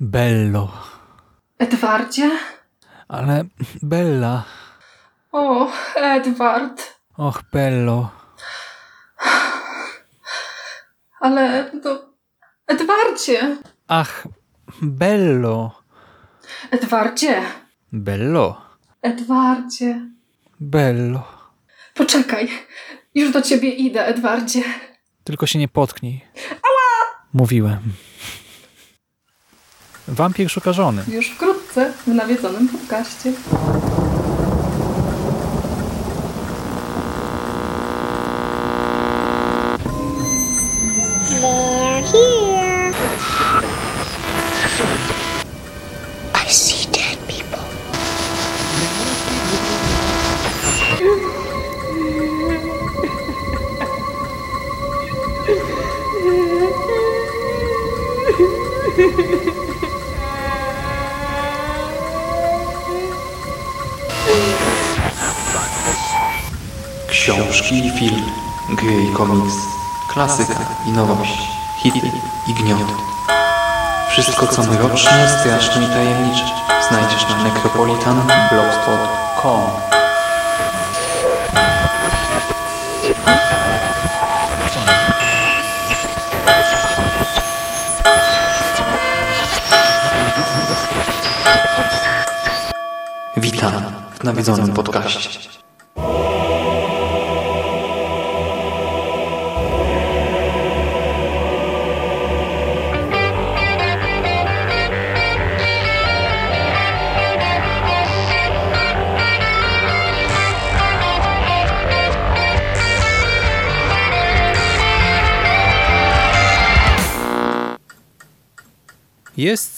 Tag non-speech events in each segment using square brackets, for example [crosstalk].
Bello. Edwardzie? Ale Bella. O, Edward. Och, Bello. Ale to... Edwardzie! Ach, Bello. Edwardzie! Bello. Edwardzie! Bello. Poczekaj, już do ciebie idę, Edwardzie. Tylko się nie potknij. Ała! Mówiłem. Wampir szuka żony. Już wkrótce w nawiedzonym podcaście. Klasyka i nowość, hity i gniot. Wszystko co mroczne, straszne i tajemnicze znajdziesz na necropolitanblogspot.com Witam w nawiedzonym podcaście.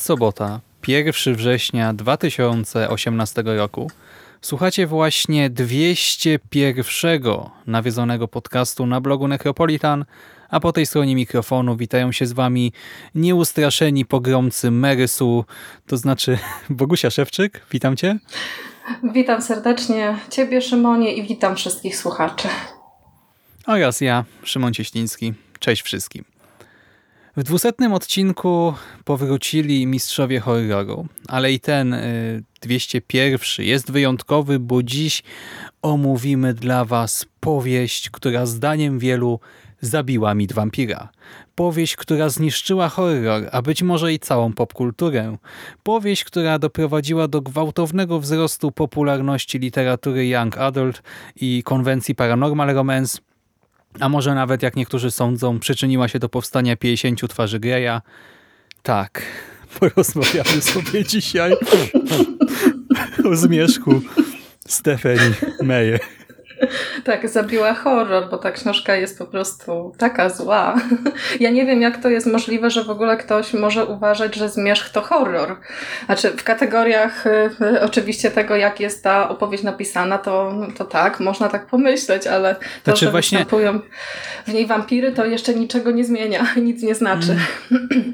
Sobota, 1 września 2018 roku. Słuchacie właśnie 201 nawiedzonego podcastu na blogu Necropolitan, a po tej stronie mikrofonu witają się z wami nieustraszeni pogromcy Merysu, to znaczy [laughs] Bogusia Szewczyk. Witam cię. Witam serdecznie Ciebie, Szymonie, i witam wszystkich słuchaczy. Oraz ja, Szymon Cieśliński. Cześć wszystkim. W dwusetnym odcinku powrócili mistrzowie horroru, ale i ten y, 201 jest wyjątkowy, bo dziś omówimy dla Was powieść, która zdaniem wielu zabiła mit wampira. Powieść, która zniszczyła horror, a być może i całą popkulturę. Powieść, która doprowadziła do gwałtownego wzrostu popularności literatury young adult i konwencji paranormal romance, a może nawet, jak niektórzy sądzą, przyczyniła się do powstania 50 twarzy Greya. Tak, [laughs] porozmawiamy sobie dzisiaj [laughs] o zmierzchu Stephanie Meyer. [laughs] Tak, zabiła horror, bo ta książka jest po prostu taka zła. [laughs] Ja nie wiem, jak to jest możliwe, że w ogóle ktoś może uważać, że zmierzch to horror. Znaczy, w kategoriach y, oczywiście tego, jak jest ta opowieść napisana, to, to tak, można tak pomyśleć, ale to, Znaczy że właśnie- występują w niej wampiry, to jeszcze niczego nie zmienia, nic nie znaczy.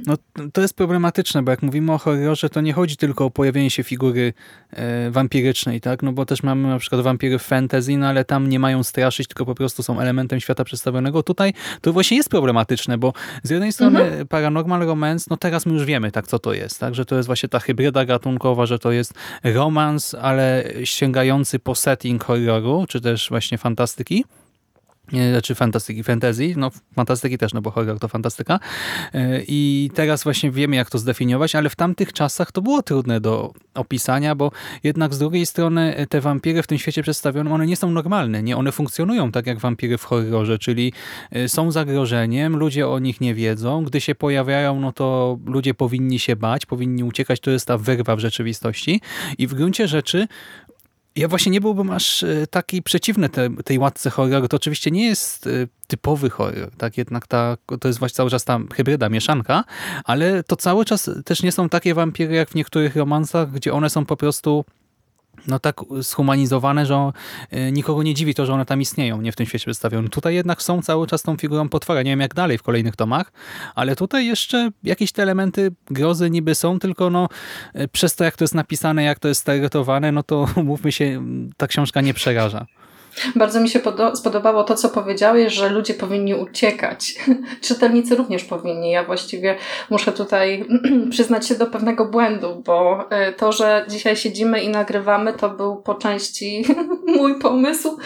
No, to jest problematyczne, bo jak mówimy o horrorze, to nie chodzi tylko o pojawienie się figury e, wampirycznej, tak? No bo też mamy na przykład wampiry fantasy, no ale tam nie mają straszyć, tylko po prostu są elementem świata przedstawionego. Tutaj to właśnie jest problematyczne, bo z jednej strony paranormal romance, no teraz my już wiemy, tak, co to jest, tak? Że to jest właśnie ta hybryda gatunkowa, że to jest romans, ale sięgający po setting horroru, czy też właśnie fantastyki. Nie, Znaczy fantastyki, fantasy, no fantastyki też, no bo horror to fantastyka. E, I teraz właśnie wiemy, jak to zdefiniować, ale w tamtych czasach to było trudne do opisania, bo jednak z drugiej strony e, te wampiry w tym świecie przedstawione, one nie są normalne, nie? One funkcjonują tak jak wampiry w horrorze, czyli e, są zagrożeniem, ludzie o nich nie wiedzą, gdy się pojawiają, no to ludzie powinni się bać, powinni uciekać, to jest ta wyrwa w rzeczywistości i w gruncie rzeczy ja właśnie nie byłbym aż e, taki przeciwny te, tej łatce horroru. To oczywiście nie jest e, typowy horror, tak? Jednak ta, to jest właśnie cały czas ta hybryda, mieszanka, ale to cały czas też nie są takie wampiry jak w niektórych romansach, gdzie one są po prostu no tak schumanizowane, że e, nikogo nie dziwi to, że one tam istnieją, nie w tym świecie przedstawione. Tutaj jednak są cały czas tą figurą potwora. Nie wiem jak dalej w kolejnych tomach, ale tutaj jeszcze jakieś te elementy grozy niby są, tylko no e, przez to jak to jest napisane, jak to jest stereotypowane, no to [laughs] mówmy się, ta książka nie przeraża. Bardzo mi się spodobało to, co powiedziałeś, że ludzie powinni uciekać. [laughs] Czytelnicy również powinni. Ja właściwie muszę tutaj [clears throat] przyznać się do pewnego błędu, bo e, to, że dzisiaj siedzimy i nagrywamy, to był po części [laughs] mój pomysł.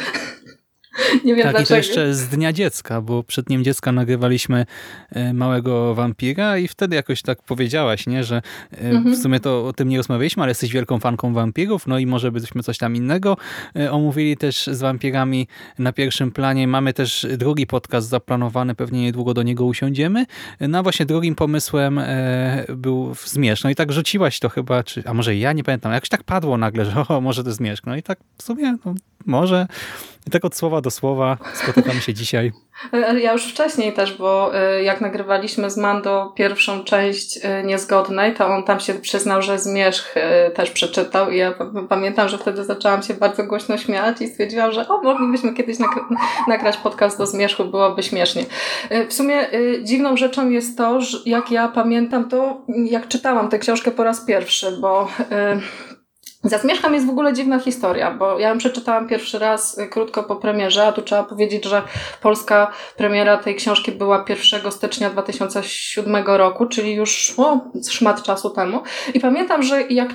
[laughs] Nie wiem tak, dlaczego. i to jeszcze z Dnia Dziecka, bo przed Dniem Dziecka nagrywaliśmy e, Małego Wampira i wtedy jakoś tak powiedziałaś, nie, że e, mhm. w sumie to o tym nie rozmawialiśmy, ale jesteś wielką fanką wampirów, no i może byśmy coś tam innego e, omówili też z wampirami na pierwszym planie. Mamy też drugi podcast zaplanowany, pewnie niedługo do niego usiądziemy. No a właśnie drugim pomysłem był Zmierzch. No i tak rzuciłaś to chyba, czy, a może ja nie pamiętam, jakoś tak padło nagle, że [laughs] o, może to Zmierzch. No i tak w sumie, no, może. I tak od słowa do słowa spotykamy się dzisiaj. [laughs] Ja już wcześniej też, bo y, jak nagrywaliśmy z Mando pierwszą część y, Niezgodnej, to on tam się przyznał, że Zmierzch y, też przeczytał i ja pamiętam, że wtedy zaczęłam się bardzo głośno śmiać i stwierdziłam, że o, moglibyśmy kiedyś nagrać podcast do Zmierzchu, byłoby śmiesznie. W sumie dziwną rzeczą jest to, że jak ja pamiętam to, jak czytałam tę książkę po raz pierwszy, bo za Zmierzchem jest w ogóle dziwna historia, bo ja ją przeczytałam pierwszy raz y, krótko po premierze, a tu trzeba powiedzieć, że polska premiera tej książki była 1 stycznia 2007 roku, czyli już o, szmat czasu temu. I pamiętam, że jak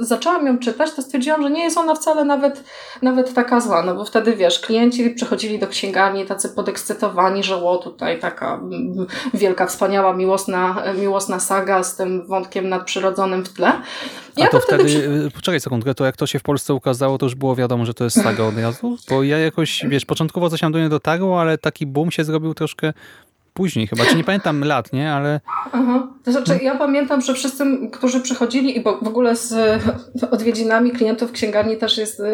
zaczęłam ją czytać, to stwierdziłam, że nie jest ona wcale nawet, nawet taka zła, no bo wtedy wiesz, klienci przychodzili do księgarni tacy podekscytowani, że o, tutaj taka wielka, wspaniała, miłosna, miłosna saga z tym wątkiem nadprzyrodzonym w tle. Ja a to, to wtedy, wtedy... poczekaj sekundkę, to jak to się w Polsce ukazało, to już było wiadomo, że to jest saga odjazdu? Bo ja jakoś, wiesz, początkowo coś tam do niej dotarło, ale taki boom się zrobił troszkę później chyba, czy nie pamiętam lat, nie, ale... Aha. To znaczy, ja pamiętam, że wszyscy, którzy przychodzili i w ogóle z odwiedzinami klientów księgarni też jest y,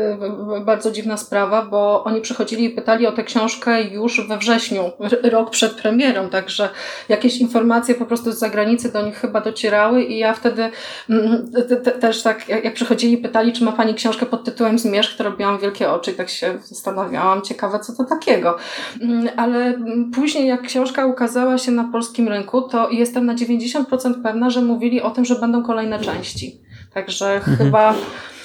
bardzo dziwna sprawa, bo oni przychodzili i pytali o tę książkę już we wrześniu, rok przed premierą, także jakieś informacje po prostu z zagranicy do nich chyba docierały i ja wtedy mm, też tak, jak przychodzili i pytali, czy ma Pani książkę pod tytułem Zmierzch, to robiłam wielkie oczy i tak się zastanawiałam, ciekawe co to takiego. Mm, ale mm, później jak książka ukazała się na polskim rynku, to jestem na 90% pewna, że mówili o tym, że będą kolejne części. Także mhm. chyba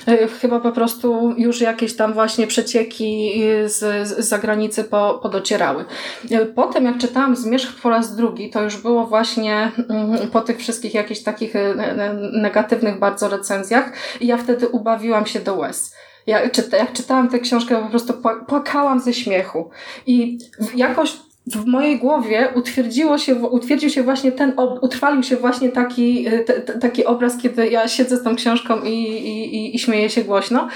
e, chyba po prostu już jakieś tam właśnie przecieki z, z zagranicy po, podocierały. E, potem jak czytałam Zmierzch po raz drugi, to już było właśnie mm, po tych wszystkich jakichś takich e, negatywnych bardzo recenzjach i ja wtedy ubawiłam się do łez. Ja, jak czytałam tę książkę, po prostu płakałam ze śmiechu. I jakoś w mojej głowie utwierdziło się, utwierdził się właśnie ten, utrwalił się właśnie taki, y, taki obraz, kiedy ja siedzę z tą książką i, i, i śmieję się głośno.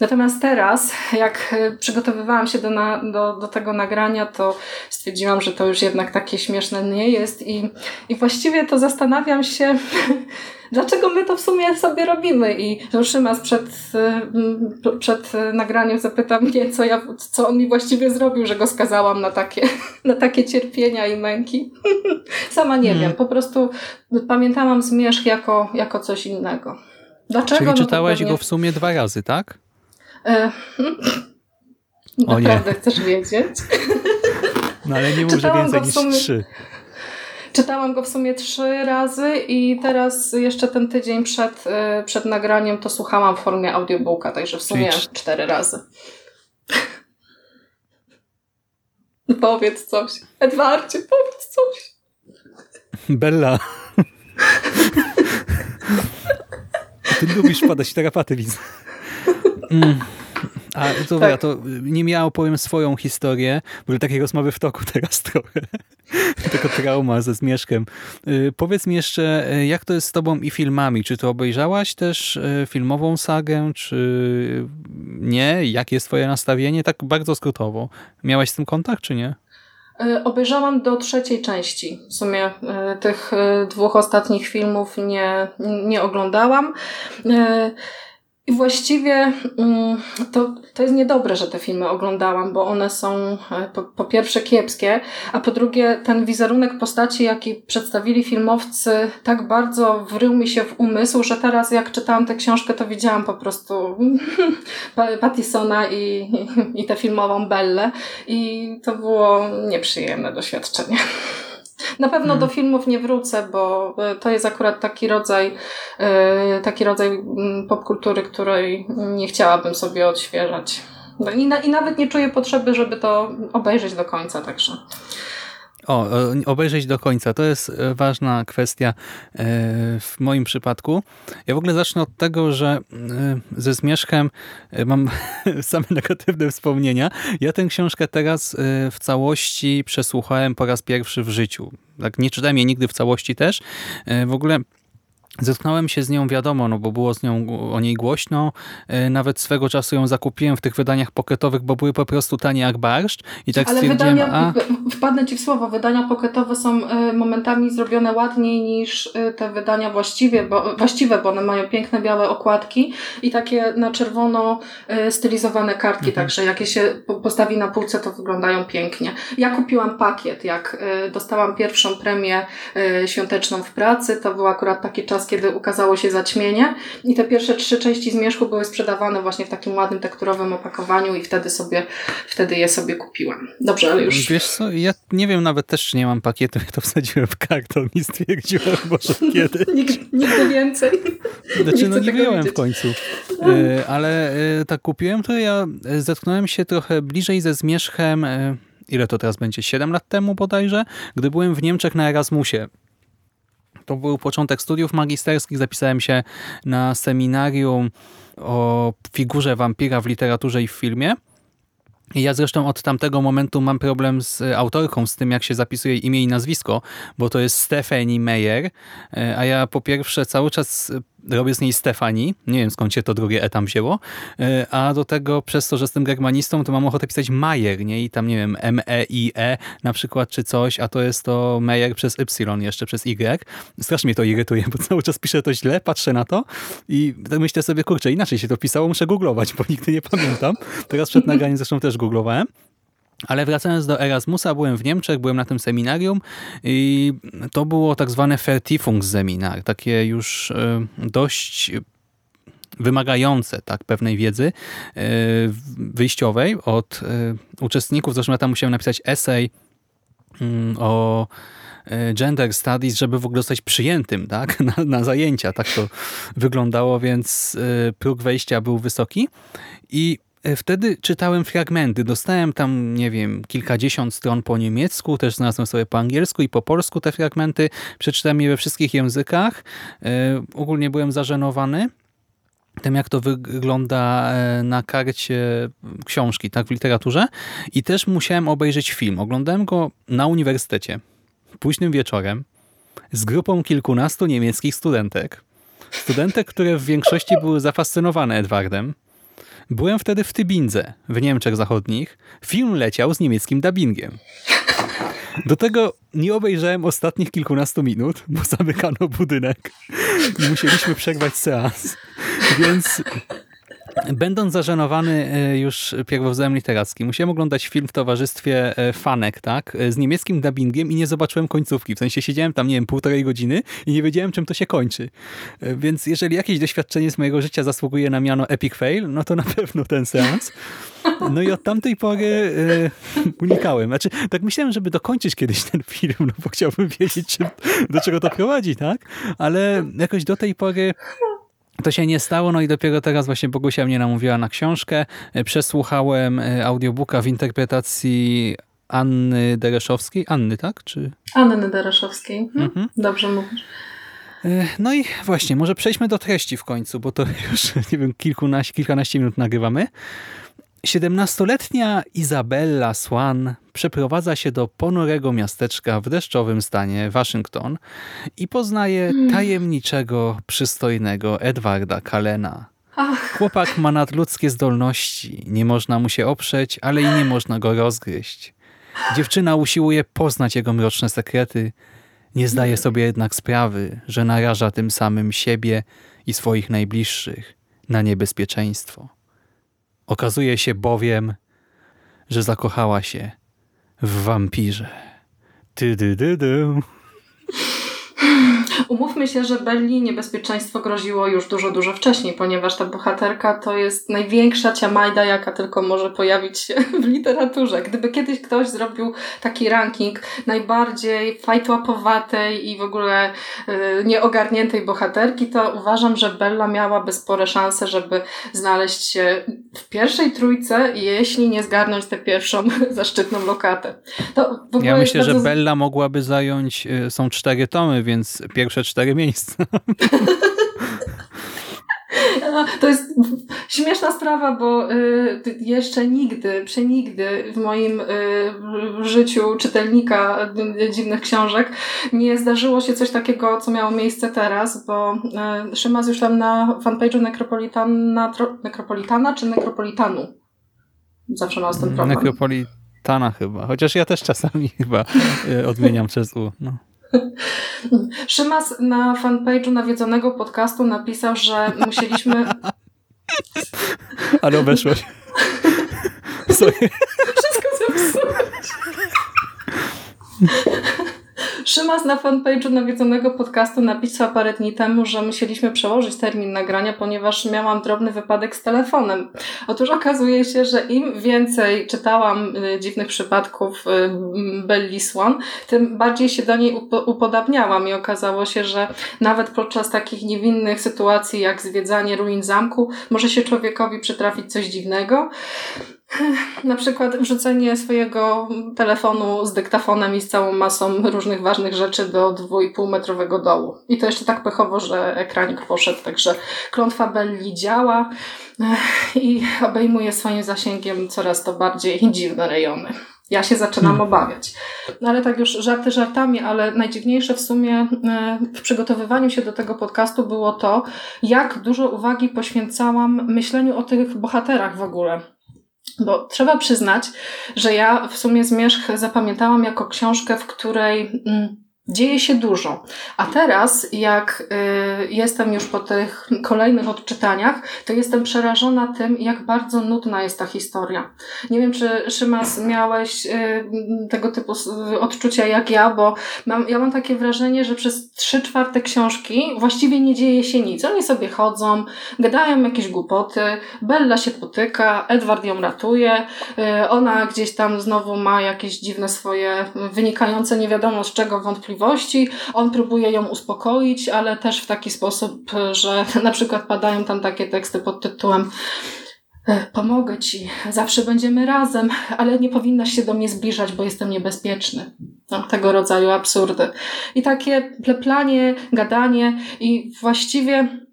Natomiast teraz, jak y, przygotowywałam się do, na, do, do tego nagrania, to stwierdziłam, że to już jednak takie śmieszne nie jest i, i właściwie to zastanawiam się, [laughs] dlaczego my to w sumie sobie robimy? I Szymas przed, y, przed nagraniem zapytał mnie, co, ja, co on mi właściwie zrobił, że go skazałam na takie, [laughs] na takie cierpienia i męki. [laughs] Sama nie hmm. wiem, po prostu pamiętałam zmierzch jako, jako coś innego. Dlaczego? Czyli no czytałeś pewnie... go w sumie dwa razy, tak? E, [laughs] Naprawdę chcesz wiedzieć? No ale nie mów, że więcej niż sumie... trzy. Czytałam go w sumie trzy razy i teraz jeszcze ten tydzień przed, y, przed nagraniem to słuchałam w formie audiobooka, także w sumie Czyli... cztery razy. [laughs] powiedz coś. Edwardzie, powiedz coś. Bella. [laughs] Ty lubisz padać terapaty, widzę. Mm. A to, tak. ja to nie ja opowiem swoją historię, bo takie rozmowy w toku [laughs] teraz trochę. Tylko trauma ze Zmierzchem. Y, powiedz mi jeszcze, y, jak to jest z tobą i filmami? Czy to obejrzałaś też y, filmową sagę, czy nie? Jakie jest twoje nastawienie? Tak bardzo skrótowo. Miałaś z tym kontakt, czy nie? Obejrzałam do trzeciej części. W sumie tych dwóch ostatnich filmów nie, nie oglądałam. I właściwie mm, to, to jest niedobre, że te filmy oglądałam, bo one są e, po, po, pierwsze kiepskie, a po drugie ten wizerunek postaci, jaki przedstawili filmowcy, tak bardzo wrył mi się w umysł, że teraz jak czytałam tę książkę, to widziałam po prostu [laughs] Pattisona i, i tę filmową Bellę i to było nieprzyjemne doświadczenie. Na pewno hmm. do filmów nie wrócę, bo e, to jest akurat taki rodzaj, e, taki rodzaj mm, popkultury, której nie chciałabym sobie odświeżać. No I, na, I nawet nie czuję potrzeby, żeby to obejrzeć do końca, także. O, e, obejrzeć do końca. To jest e, ważna kwestia e, w moim przypadku. Ja w ogóle zacznę od tego, że ze Zmierzchem mam [laughs] same negatywne wspomnienia. Ja tę książkę teraz w całości przesłuchałem po raz pierwszy w życiu. Tak, nie czytałem jej nigdy w całości też. W ogóle Zetknąłem się z nią, wiadomo, no bo było z nią o niej głośno. E, nawet swego czasu ją zakupiłem w tych wydaniach pocketowych, bo były po prostu tanie jak barszcz. I tak Ale wydania, a... wpadnę ci w słowo, wydania pocketowe są e, momentami zrobione ładniej niż e, te wydania właściwie, bo, właściwe, bo one mają piękne białe okładki i takie na czerwono stylizowane kartki, mhm. także jakie się postawi na półce, to wyglądają pięknie. Ja kupiłam pakiet, jak dostałam pierwszą premię świąteczną w pracy, to był akurat taki czas, kiedy ukazało się zaćmienie i te pierwsze trzy części Zmierzchu były sprzedawane właśnie w takim ładnym tekturowym opakowaniu i wtedy sobie, wtedy je sobie kupiłam. Dobrze, ale już... Wiesz co, ja nie wiem nawet też, czy nie mam pakietu, jak to wsadziłem w karton i stwierdziłem, [laughs] może kiedy. [laughs] nigdy, nigdy więcej. [laughs] Znaczy, nie no nie wyjąłem w końcu. No. E, ale e, tak kupiłem to ja zetknąłem się trochę bliżej ze Zmierzchem e, ile to teraz będzie, 7 lat temu bodajże, gdy byłem w Niemczech na Erasmusie. To był początek studiów magisterskich. Zapisałem się na seminarium o figurze wampira w literaturze i w filmie. Ja zresztą od tamtego momentu mam problem z autorką, z tym jak się zapisuje imię i nazwisko, bo to jest Stephanie Meyer, e, a ja po pierwsze cały czas robię z niej Stefani. Nie wiem skąd się to drugie E tam wzięło. E, a do tego przez to, że jestem germanistą, to mam ochotę pisać Majer, nie? I tam nie wiem, M-E-I-E -E na przykład, czy coś, a to jest to Meyer przez Y, jeszcze przez Y. Strasznie mnie to irytuje, bo cały czas piszę to źle, patrzę na to i myślę sobie, kurczę, inaczej się to pisało, muszę googlować, bo nigdy nie pamiętam. Teraz przed nagraniem zresztą też googlowałem. Ale wracając do Erasmusa, byłem w Niemczech, byłem na tym seminarium i to było tak zwane Vertiefungsseminar, takie już e, dość wymagające tak, pewnej wiedzy e, wyjściowej od e, uczestników. Zresztą ja tam musiałem napisać esej mm, o gender studies, żeby w ogóle zostać przyjętym tak, [laughs] na, na zajęcia. Tak to wyglądało, więc próg wejścia był wysoki. I wtedy czytałem fragmenty. Dostałem tam, nie wiem, kilkadziesiąt stron po niemiecku, też znalazłem sobie po angielsku i po polsku te fragmenty. Przeczytałem je we wszystkich językach. E, ogólnie byłem zażenowany tym, jak to wygląda e, na karcie książki, tak, w literaturze. I też musiałem obejrzeć film. Oglądałem go na uniwersytecie, późnym wieczorem, z grupą kilkunastu niemieckich studentek. Studentek, które w większości były zafascynowane Edwardem. Byłem wtedy w Tybindze, w Niemczech Zachodnich. Film leciał z niemieckim dubbingiem. Do tego nie obejrzałem ostatnich kilkunastu minut, bo zamykano budynek i musieliśmy przerwać seans. Więc Będąc zażenowany e, już pierwowzorem literackim, musiałem oglądać film w towarzystwie e, fanek, tak, e, z niemieckim dubbingiem i nie zobaczyłem końcówki. W sensie siedziałem tam, nie wiem, półtorej godziny i nie wiedziałem, czym to się kończy. Więc jeżeli jakieś doświadczenie z mojego życia zasługuje na miano epic fail, no to na pewno ten seans. No i od tamtej pory unikałem. Znaczy, tak myślałem, żeby dokończyć kiedyś ten film, no bo chciałbym wiedzieć, czym, do czego to prowadzi, tak? Ale jakoś do tej pory to się nie stało, no i dopiero teraz właśnie Bogusia mnie namówiła na książkę. E, przesłuchałem e, audiobooka w interpretacji Anny Dereszowskiej. Anny, tak? Czy... Anny Dereszowskiej. Mhm. mhm. Dobrze mówisz. E, no i właśnie, może przejdźmy do treści w końcu, bo to [laughs] już, nie wiem, kilkunaście, kilkanaście minut nagrywamy. 17-letnia Izabella Swan przeprowadza się do ponurego miasteczka w deszczowym stanie Waszyngton i poznaje hmm. tajemniczego, przystojnego Edwarda Kalena. Chłopak ma nadludzkie zdolności, nie można mu się oprzeć, ale i nie można go rozgryźć. Dziewczyna usiłuje poznać jego mroczne sekrety, nie zdaje sobie jednak sprawy, że naraża tym samym siebie i swoich najbliższych na niebezpieczeństwo. Okazuje się bowiem, że zakochała się w wampirze. Ty. [laughs] Umówmy się, że Belli niebezpieczeństwo groziło już dużo, dużo wcześniej, ponieważ ta bohaterka to jest największa ciamajda, jaka tylko może pojawić się [laughs] w literaturze. Gdyby kiedyś ktoś zrobił taki ranking najbardziej fajtłapowatej i w ogóle y, nieogarniętej bohaterki, to uważam, że Bella miałaby spore szanse, żeby znaleźć się w pierwszej trójce, jeśli nie zgarnąć tę pierwszą [laughs] zaszczytną lokatę. To w ogóle Ja myślę, że bardzo- Bella mogłaby zająć, y, są cztery tomy, więc pierwsze cztery miejsca. [laughs] To jest śmieszna sprawa, bo y, jeszcze nigdy, przenigdy w moim y, życiu czytelnika y, dziwnych książek nie zdarzyło się coś takiego, co miało miejsce teraz, bo Szymas już tam na fanpage'u Necropolitana, Necropolitana czy Necropolitanu? Zawsze mam z tym problem. Nekropolitana chyba, chociaż ja też czasami [laughs] chyba odmieniam przez U. No. [laughs] Szymas na fanpage'u nawiedzonego podcastu napisał, że musieliśmy Ale obeszłoś. Sorry. [laughs] Wszystko zepsułeś. [laughs] Szymas na fanpage'u nawiedzonego podcastu napisał parę dni temu, że musieliśmy przełożyć termin nagrania, ponieważ miałam drobny wypadek z telefonem. Otóż okazuje się, że im więcej czytałam y, dziwnych przypadków y, Belli Swan, tym bardziej się do niej upo- upodabniałam i okazało się, że nawet podczas takich niewinnych sytuacji jak zwiedzanie ruin zamku może się człowiekowi przytrafić coś dziwnego. Na przykład wrzucenie swojego telefonu z dyktafonem i z całą masą różnych ważnych rzeczy do 2,5 metrowego dołu. I to jeszcze tak pechowo, że ekranik poszedł, także klątwa Belli działa i obejmuje swoim zasięgiem coraz to bardziej dziwne rejony. Ja się zaczynam obawiać. No ale tak już żarty żartami, ale najdziwniejsze w sumie e, w przygotowywaniu się do tego podcastu było to, jak dużo uwagi poświęcałam myśleniu o tych bohaterach w ogóle. Bo trzeba przyznać, że ja w sumie Zmierzch zapamiętałam jako książkę, w której mm, dzieje się dużo. A teraz, jak y, jestem już po tych kolejnych odczytaniach, to jestem przerażona tym, jak bardzo nudna jest ta historia. Nie wiem, czy Szymas miałeś y, tego typu odczucia jak ja, bo mam, ja mam takie wrażenie, że przez trzy czwarte książki właściwie nie dzieje się nic. Oni sobie chodzą, gadają jakieś głupoty, Bella się potyka, Edward ją ratuje, y, ona gdzieś tam znowu ma jakieś dziwne swoje, y, wynikające nie wiadomo z czego wątpliwości. On próbuje ją uspokoić, ale też w taki sposób, że [laughs] na przykład padają tam takie teksty pod tytułem e, Pomogę ci, zawsze będziemy razem, ale nie powinnaś się do mnie zbliżać, bo jestem niebezpieczny. No, tego rodzaju absurdy. I takie pleplanie, gadanie i właściwie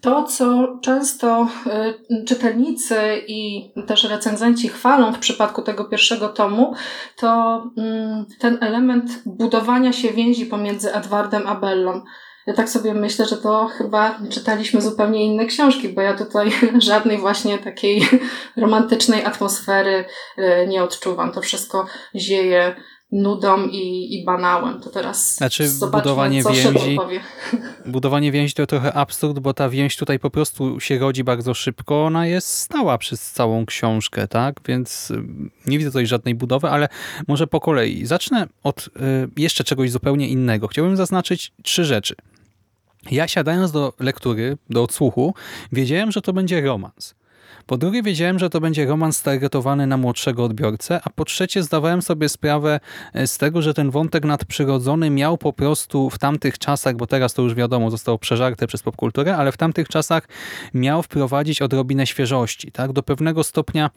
to, co często y, czytelnicy i też recenzenci chwalą w przypadku tego pierwszego tomu, to mm, ten element budowania się więzi pomiędzy Edwardem a Bellą. Ja tak sobie myślę, że to chyba czytaliśmy zupełnie inne książki, bo ja tutaj [laughs] żadnej właśnie takiej [laughs] romantycznej atmosfery y, nie odczuwam. To wszystko zieje nudą i, i banałem. To teraz Znaczy, budowanie co więzi- powie. [laughs] Budowanie więzi to trochę absurd, bo ta więź tutaj po prostu się rodzi bardzo szybko. Ona jest stała przez całą książkę, tak? Więc y, nie widzę tutaj żadnej budowy, ale może po kolei. Zacznę od y, jeszcze czegoś zupełnie innego. Chciałbym zaznaczyć trzy rzeczy. Ja siadając do lektury, do odsłuchu, wiedziałem, że to będzie romans. Po drugie wiedziałem, że to będzie romans targetowany na młodszego odbiorcę, a po trzecie zdawałem sobie sprawę e, z tego, że ten wątek nadprzyrodzony miał po prostu w tamtych czasach, bo teraz to już wiadomo, zostało przeżarte przez popkulturę, ale w tamtych czasach miał wprowadzić odrobinę świeżości. Tak? Do pewnego stopnia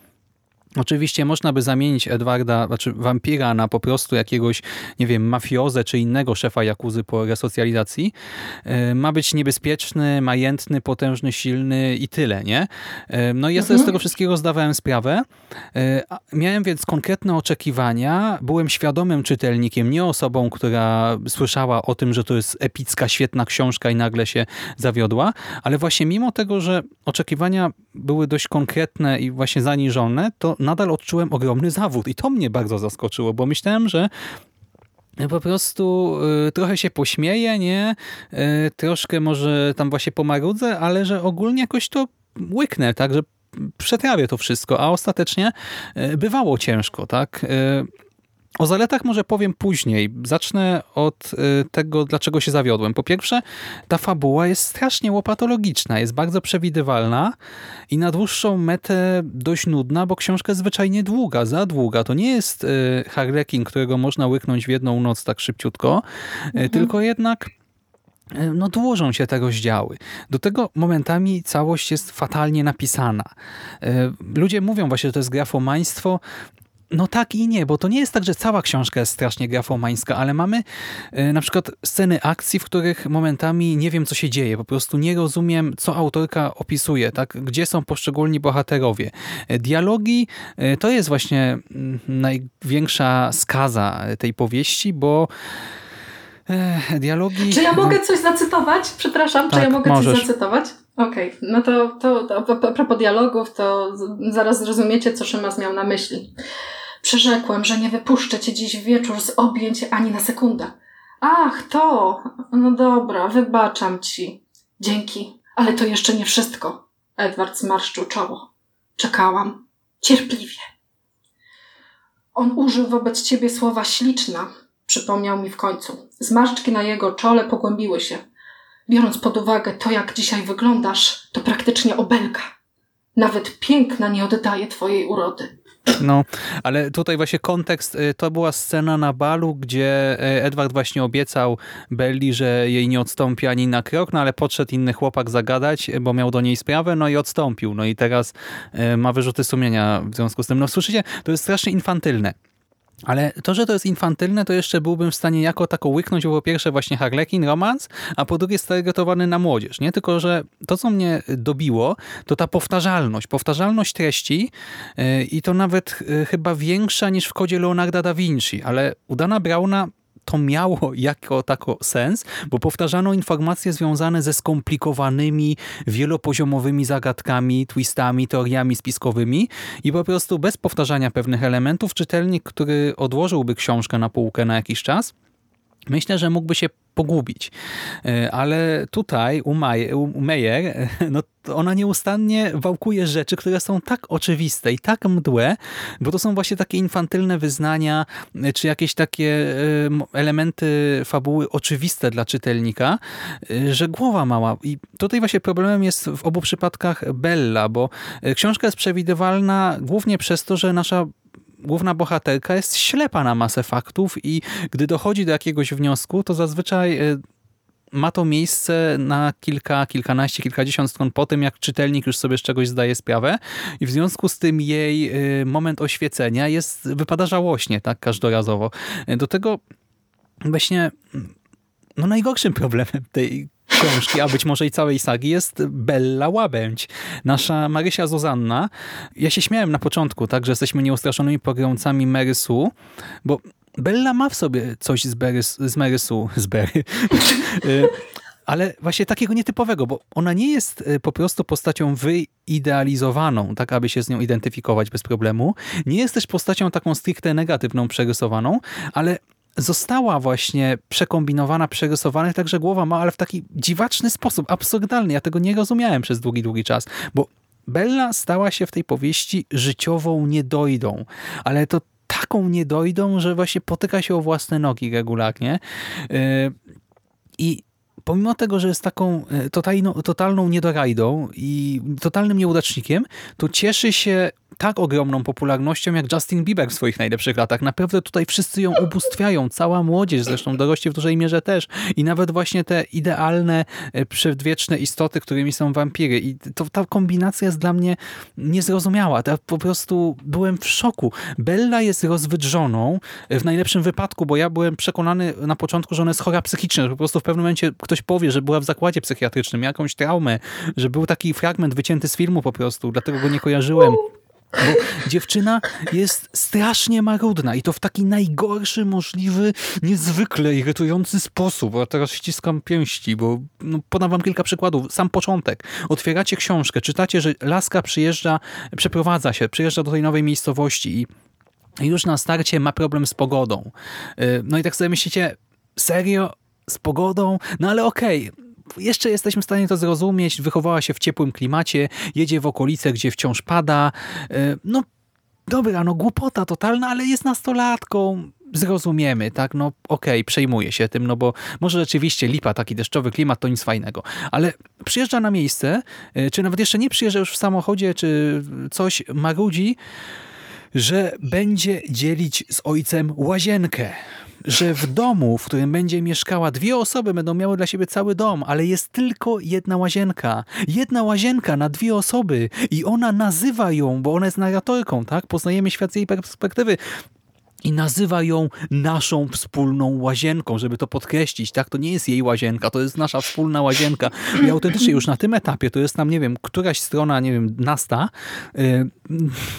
Oczywiście można by zamienić Edwarda, znaczy wampira na po prostu jakiegoś, nie wiem, mafiozę czy innego szefa jakuzy po resocjalizacji. E, Ma być niebezpieczny, majętny, potężny, silny i tyle, nie? E, No i ja sobie z Mhm. tego wszystkiego zdawałem sprawę. E, Miałem więc konkretne oczekiwania. Byłem świadomym czytelnikiem, nie osobą, która słyszała o tym, że to jest epicka, świetna książka i nagle się zawiodła, ale właśnie mimo tego, że oczekiwania były dość konkretne i właśnie zaniżone, to nadal odczułem ogromny zawód i to mnie bardzo zaskoczyło, bo myślałem, że po prostu y, trochę się pośmieję, nie? Y, troszkę może tam właśnie pomarudzę, ale że ogólnie jakoś to łyknę, tak? Że przetrawię to wszystko, a ostatecznie y, bywało ciężko, tak? O zaletach może powiem później. Zacznę od y, tego, dlaczego się zawiodłem. Po pierwsze, ta fabuła jest strasznie łopatologiczna, jest bardzo przewidywalna i na dłuższą metę dość nudna, bo książka jest zwyczajnie długa, za długa. To nie jest y, Harlekin, którego można łyknąć w jedną noc tak szybciutko, y, tylko jednak no dłużą się te rozdziały. Do tego momentami całość jest fatalnie napisana. Ludzie mówią właśnie, że to jest grafomaństwo. No tak i nie, bo to nie jest tak, że cała książka jest strasznie grafomańska, ale mamy y, na przykład sceny akcji, w których momentami nie wiem, co się dzieje. Po prostu nie rozumiem, co autorka opisuje, tak? gdzie są poszczególni bohaterowie. Y, Dialogi y, to jest właśnie mm, największa skaza tej powieści, bo e, dialogi... Czy ja mogę coś zacytować? Przepraszam, czy Tak, ja mogę możesz. coś zacytować? Okej, no to, to, to a propos dialogów, to zaraz zrozumiecie, co Szymas miał na myśli. Przyrzekłem, że nie wypuszczę cię dziś wieczór z objęć ani na sekundę. Ach, to! No dobra, wybaczam ci. Dzięki, ale to jeszcze nie wszystko. Edward zmarszczył czoło. Czekałam. Cierpliwie. On użył wobec ciebie słowa śliczna, przypomniał mi w końcu. Zmarszczki na jego czole pogłębiły się. Biorąc pod uwagę to, jak dzisiaj wyglądasz, to praktycznie obelga. Nawet piękna nie oddaje twojej urody. No, ale tutaj właśnie kontekst, y, to była scena na balu, gdzie y, Edward właśnie obiecał Belli, że jej nie odstąpi ani na krok, no ale podszedł inny chłopak zagadać, y, bo miał do niej sprawę, no i odstąpił. No i teraz ma wyrzuty sumienia w związku z tym. No słyszycie, to jest strasznie infantylne. Ale to, że to jest infantylne, to jeszcze byłbym w stanie jako tako łyknąć, bo po pierwsze właśnie Harlekin, romans, a po drugie stargetowany na młodzież. Nie tylko, że to, co mnie dobiło, to ta powtarzalność. Powtarzalność treści yy, i to nawet yy, chyba większa niż w kodzie Leonarda da Vinci, ale u Dana Brauna to miało jako tako sens, bo powtarzano informacje związane ze skomplikowanymi, wielopoziomowymi zagadkami, twistami, teoriami spiskowymi i po prostu bez powtarzania pewnych elementów czytelnik, który odłożyłby książkę na półkę na jakiś czas, myślę, że mógłby się pogubić. E, Ale tutaj u, Maj, u Meyer, e, no, ona nieustannie wałkuje rzeczy, które są tak oczywiste i tak mdłe, bo to są właśnie takie infantylne wyznania, e, czy jakieś takie elementy fabuły oczywiste dla czytelnika, że głowa mała. I tutaj właśnie problemem jest w obu przypadkach Bella, bo książka jest przewidywalna głównie przez to, że nasza główna bohaterka jest ślepa na masę faktów i gdy dochodzi do jakiegoś wniosku, to zazwyczaj e, ma to miejsce na kilka, kilkanaście, kilkadziesiąt stron po tym, jak czytelnik już sobie z czegoś zdaje sprawę i w związku z tym jej e, moment oświecenia jest, wypada żałośnie, tak, każdorazowo. E, Do tego właśnie no najgorszym [laughs] problemem tej książki, a być może i całej sagi jest Bella Łabędź. Nasza Marysia Zuzanna. Ja się śmiałem na początku, tak, że jesteśmy nieustraszonymi pogromcami Mary Sue, bo Bella ma w sobie coś z, Berry, z Mary Sue, z Berry. [laughs] Y, ale właśnie takiego nietypowego, bo ona nie jest y, po prostu postacią wyidealizowaną, tak aby się z nią identyfikować bez problemu. Nie jest też postacią taką stricte negatywną, przerysowaną, ale została właśnie przekombinowana, przerysowana, także głowa ma, ale w taki dziwaczny sposób, absurdalny. Ja tego nie rozumiałem przez długi, długi czas, bo Bella stała się w tej powieści życiową niedojdą, ale to taką niedojdą, że właśnie potyka się o własne nogi regularnie. Yy, I pomimo tego, że jest taką e, totalną, totalną niedorajdą i totalnym nieudacznikiem, to cieszy się tak ogromną popularnością jak Justin Bieber w swoich najlepszych latach. Naprawdę tutaj wszyscy ją ubóstwiają, cała młodzież, zresztą dorośli w dużej mierze też. I nawet właśnie te idealne, e, przedwieczne istoty, którymi są wampiry. I to, ta kombinacja jest dla mnie niezrozumiała. Ja po prostu byłem w szoku. Bella jest rozwydrzoną, e, w najlepszym wypadku, bo ja byłem przekonany na początku, że ona jest chora psychicznie, że po prostu w pewnym momencie ktoś powie, że była w zakładzie psychiatrycznym, jakąś traumę, że był taki fragment wycięty z filmu po prostu, dlatego go nie kojarzyłem. Bo dziewczyna jest strasznie marudna i to w taki najgorszy możliwy, niezwykle irytujący sposób. A teraz ściskam pięści, bo no, podam wam kilka przykładów. Sam początek. Otwieracie książkę, czytacie, że laska przyjeżdża, przeprowadza się, przyjeżdża do tej nowej miejscowości i już na starcie ma problem z pogodą. Yy, No i tak sobie myślicie, serio? Z pogodą? No ale okej, jeszcze jesteśmy w stanie to zrozumieć. Wychowała się w ciepłym klimacie, jedzie w okolice, gdzie wciąż pada. Yy, No dobra, no głupota totalna, ale jest nastolatką, zrozumiemy, tak, no okej, przejmuje się tym, no bo może rzeczywiście lipa, taki deszczowy klimat, to nic fajnego, ale przyjeżdża na miejsce, y, czy nawet jeszcze nie przyjeżdża już w samochodzie, czy coś, marudzi, że będzie dzielić z ojcem łazienkę. Że w domu, w którym będzie mieszkała, dwie osoby będą miały dla siebie cały dom, ale jest tylko jedna łazienka. Jedna łazienka na dwie osoby i ona nazywa ją, bo ona jest narratorką, tak? Poznajemy świat z jej perspektywy i nazywa ją naszą wspólną łazienką, żeby to podkreślić. Tak, to nie jest jej łazienka, to jest nasza wspólna łazienka. I autentycznie już na tym etapie, to jest tam, nie wiem, któraś strona, nie wiem, nasta, yy,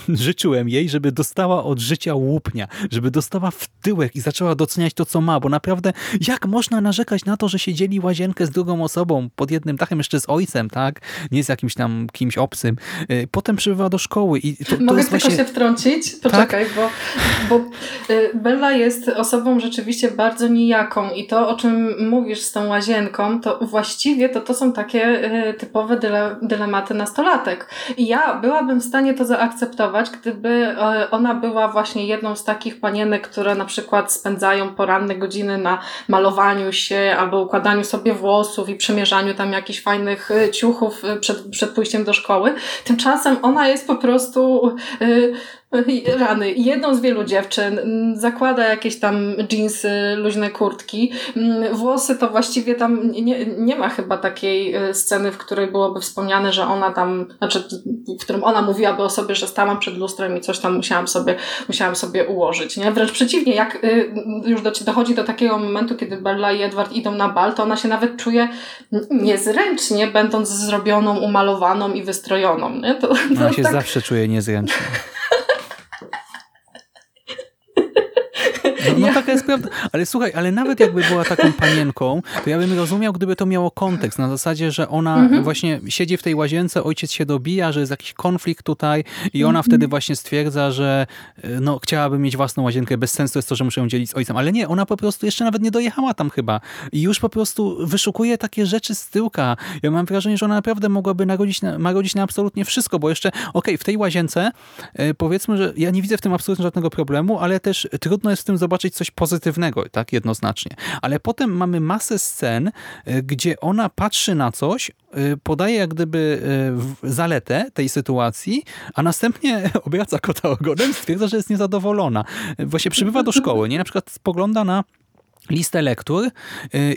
[laughs] życzyłem jej, żeby dostała od życia łupnia, żeby dostała w tyłek i zaczęła doceniać to, co ma, bo naprawdę jak można narzekać na to, że się dzieli łazienkę z drugą osobą pod jednym dachem, jeszcze z ojcem, tak? Nie z jakimś tam kimś obcym. Yy, potem przybywa do szkoły i to, to Mogę jest tylko właśnie... się wtrącić? Poczekaj, bo, bo y, Bella jest osobą rzeczywiście bardzo nijaką i to, o czym mówisz z tą łazienką, to właściwie to, to są takie y, typowe dyle, dylematy nastolatek. I ja byłabym w stanie to zaakceptować, gdyby y, ona była właśnie jedną z takich panienek, które na przykład spędzają poranne godziny na malowaniu się albo układaniu sobie włosów i przymierzaniu tam jakichś fajnych y, ciuchów y, przed, przed pójściem do szkoły. Tymczasem ona jest po prostu y, Rany. Jedną z wielu dziewczyn zakłada jakieś tam jeansy, luźne kurtki. Włosy to właściwie tam nie, nie ma chyba takiej y, sceny, w której byłoby wspomniane, że ona tam, znaczy w którym ona mówiłaby o sobie, że stałam przed lustrem i coś tam musiałam sobie, musiałam sobie ułożyć. Nie? Wręcz przeciwnie, jak y, już do, dochodzi do takiego momentu, kiedy Bella i Edward idą na bal, to ona się nawet czuje niezręcznie, będąc zrobioną, umalowaną i wystrojoną. Nie? To, to Ona się tak- zawsze czuje niezręcznie. [laughs] No, no Ja- taka jest prawda. Ale słuchaj, ale nawet jakby była taką panienką, to ja bym rozumiał, gdyby to miało kontekst. Na zasadzie, że ona Mhm. właśnie siedzi w tej łazience, ojciec się dobija, że jest jakiś konflikt tutaj i ona Mhm. wtedy właśnie stwierdza, że y, no, chciałaby mieć własną łazienkę. Bez sensu jest to, że muszę ją dzielić z ojcem. Ale nie, ona po prostu jeszcze nawet nie dojechała tam chyba. I już po prostu wyszukuje takie rzeczy z tyłka. Ja mam wrażenie, że ona naprawdę mogłaby narodzić na, na absolutnie wszystko, bo jeszcze, okej, w tej łazience y, powiedzmy, że ja nie widzę w tym absolutnie żadnego problemu, ale też trudno jest w tym zobaczyć coś pozytywnego, tak, jednoznacznie. Ale potem mamy masę scen, y, gdzie ona patrzy na coś, y, podaje jak gdyby y, zaletę tej sytuacji, a następnie [laughs] obraca kota ogonem, stwierdza, że jest niezadowolona. Właśnie przybywa do szkoły, nie? Na przykład spogląda na listę lektur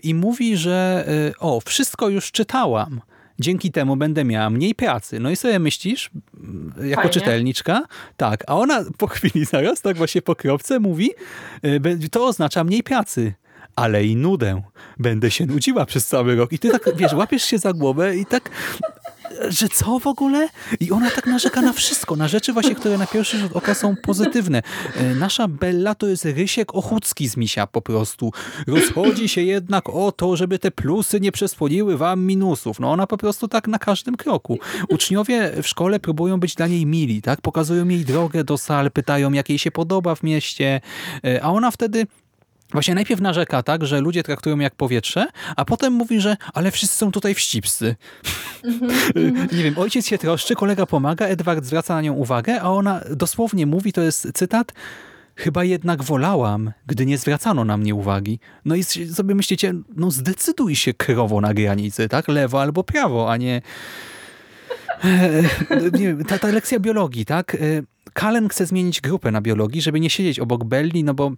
i mówi, że o, wszystko już czytałam. Dzięki temu będę miała mniej pracy. No i sobie myślisz, y, jako Fajnie. czytelniczka, tak, a ona po chwili [laughs] zaraz, tak właśnie po kropce mówi, y, to oznacza mniej pracy. Ale i nudę. Będę się nudziła przez cały rok. I ty tak, wiesz, łapiesz się za głowę i tak, że co w ogóle? I ona tak narzeka na wszystko, na rzeczy właśnie, które na pierwszy rzut oka są pozytywne. E, Nasza Bella to jest Rysiek Ochucki z misia po prostu. Rozchodzi się jednak o to, żeby te plusy nie przesłoniły wam minusów. No ona po prostu tak na każdym kroku. Uczniowie w szkole próbują być dla niej mili, tak? Pokazują jej drogę do sal, pytają jak jej się podoba w mieście, E, a ona wtedy Właśnie najpierw narzeka tak, że ludzie traktują jak powietrze, a potem mówi, że ale wszyscy są tutaj wścibscy. [laughs] Nie wiem, ojciec się troszczy, kolega pomaga, Edward zwraca na nią uwagę, a ona dosłownie mówi, to jest cytat, chyba jednak wolałam, gdy nie zwracano na mnie uwagi. No i sobie myślicie, no zdecyduj się krowo na granicy, tak? Lewo albo prawo, a nie... nie wiem, ta, ta lekcja biologii, tak? Kalen chce zmienić grupę na biologii, żeby nie siedzieć obok Belli, no bo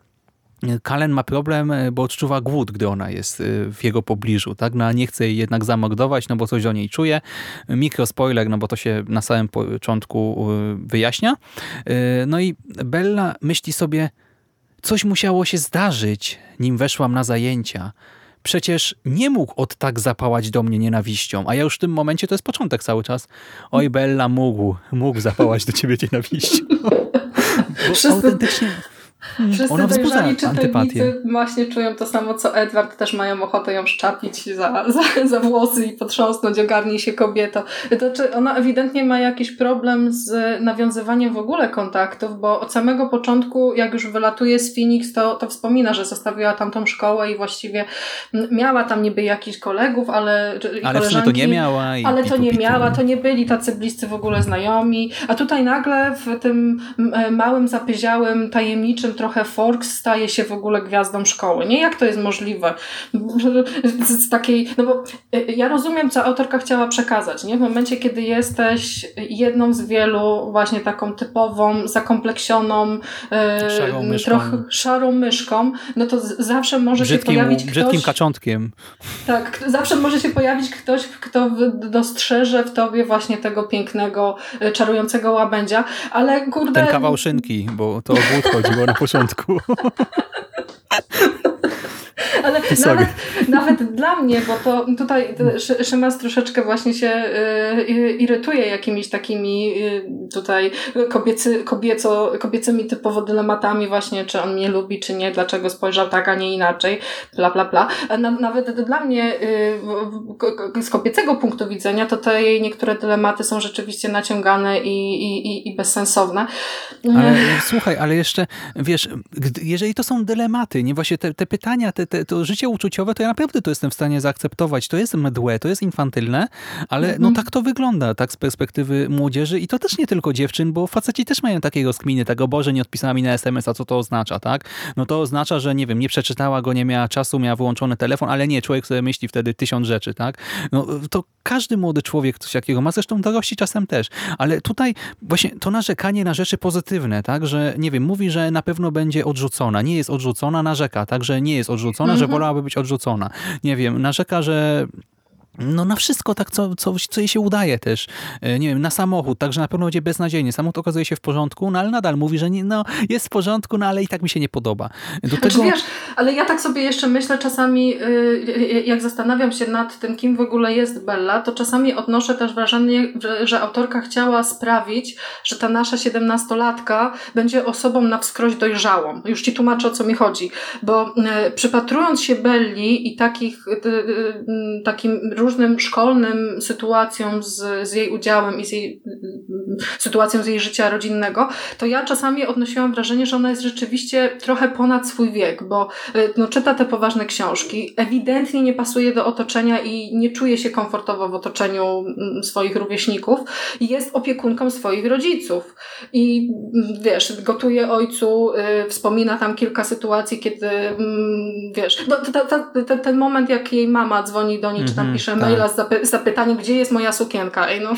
Kalen ma problem, e, bo odczuwa głód, gdy ona jest e, w jego pobliżu. Tak? No, a nie chce jej jednak zamordować, no bo coś o niej czuje. Mikrospoiler, no bo to się na samym początku e, wyjaśnia. No i Bella myśli sobie, coś musiało się zdarzyć, nim weszłam na zajęcia. Przecież nie mógł od tak zapałać do mnie nienawiścią, a ja już w tym momencie, to jest początek cały czas. Oj Bella, mógł, mógł zapałać do ciebie nienawiścią. [laughs] Bo autentycznie... Wszyscy Ona wzbudza antypatię. właśnie czują to samo co Edward, też mają ochotę ją szczapić za, [laughs] za, za włosy i potrząsnąć, ogarnij się kobieto. To czy ona ewidentnie ma jakiś problem z nawiązywaniem w ogóle kontaktów, bo od samego początku, jak już wylatuje z Phoenix, to, to wspomina, że zostawiła tam tą szkołę i właściwie miała tam niby jakichś kolegów, ale Ale w sumie to nie miała. I Ale to nie miała, to nie byli tacy bliscy w ogóle znajomi. A tutaj nagle w tym e, małym, zapyziałym, tajemniczym trochę Forks staje się w ogóle gwiazdą szkoły. Nie jak to jest możliwe? Z, takiej, no bo e, ja rozumiem, co autorka chciała przekazać, nie? W momencie, kiedy jesteś jedną z wielu właśnie taką typową, zakompleksioną, e, Szarą myszką. trochę szarą myszką, no to zawsze może się Brzydkim, pojawić brzydkim ktoś... kaczątkiem. Tak, zawsze może się pojawić ktoś, kto dostrzeże w tobie właśnie tego pięknego, czarującego łabędzia, ale kurde... Ten kawał szynki, bo to o głód chodziło na początku. Ale nawet, nawet dla mnie, bo to tutaj Szymas troszeczkę właśnie się y, irytuje jakimiś takimi y, tutaj kobiecy, kobieco, kobiecymi typowo dylematami właśnie, czy on mnie lubi, czy nie, dlaczego spojrzał tak, a nie inaczej, bla, bla, bla. Nawet dla mnie y, z kobiecego punktu widzenia, to te jej niektóre dylematy są rzeczywiście naciągane i, i, i, i bezsensowne. Ale słuchaj, ale jeszcze, wiesz, jeżeli to są dylematy, nie właśnie te, te pytania, te, te, to życie uczuciowe, to ja naprawdę to jestem w stanie zaakceptować. To jest mdłe, to jest infantylne, ale Mhm. no tak to wygląda, tak z perspektywy młodzieży i to też nie tylko dziewczyn, bo faceci też mają takie rozkminy, tak o Boże, nie odpisała mi na SMS, a co to oznacza, tak? No to oznacza, że nie wiem, nie przeczytała go, nie miała czasu, miała wyłączony telefon, ale nie, człowiek sobie myśli wtedy tysiąc rzeczy, tak? No to każdy młody człowiek coś takiego ma, zresztą dorośli czasem też, ale tutaj właśnie to narzekanie na rzeczy pozytywne, tak, że nie wiem, mówi, że na pewno będzie odrzucona, nie jest odrzucona, narzeka, tak, że nie jest odrzucona, że wolałaby być odrzucona. Nie wiem, narzeka, że no na wszystko tak, co, co, co jej się udaje też. E, Nie wiem, na samochód, także na pewno będzie beznadziejnie. Samochód okazuje się w porządku, no ale nadal mówi, że nie, no, jest w porządku, no ale i tak mi się nie podoba. Do Znaczy, tego... wiesz, ale ja tak sobie jeszcze myślę czasami, yy, jak zastanawiam się nad tym, kim w ogóle jest Bella, to czasami odnoszę też wrażenie, że, autorka chciała sprawić, że ta nasza siedemnastolatka będzie osobą na wskroś dojrzałą. Już ci tłumaczę, o co mi chodzi. Bo yy, przypatrując się Belli i takich, takim różnym szkolnym sytuacjom z, z jej udziałem i z jej sytuacją z jej życia rodzinnego, to ja czasami odnosiłam wrażenie, że ona jest rzeczywiście trochę ponad swój wiek, bo y, no, czyta te poważne książki, ewidentnie nie pasuje do otoczenia i nie czuje się komfortowo w otoczeniu mm, swoich rówieśników i jest opiekunką swoich rodziców. I mm, wiesz, gotuje ojcu, y, wspomina tam kilka sytuacji, kiedy mm, wiesz, no, ta, ta, ta, ten moment, jak jej mama dzwoni do niej, czy tam Mhm, pisze tak. maila z zapy- z zapytaniem, gdzie jest moja sukienka? Ej, no,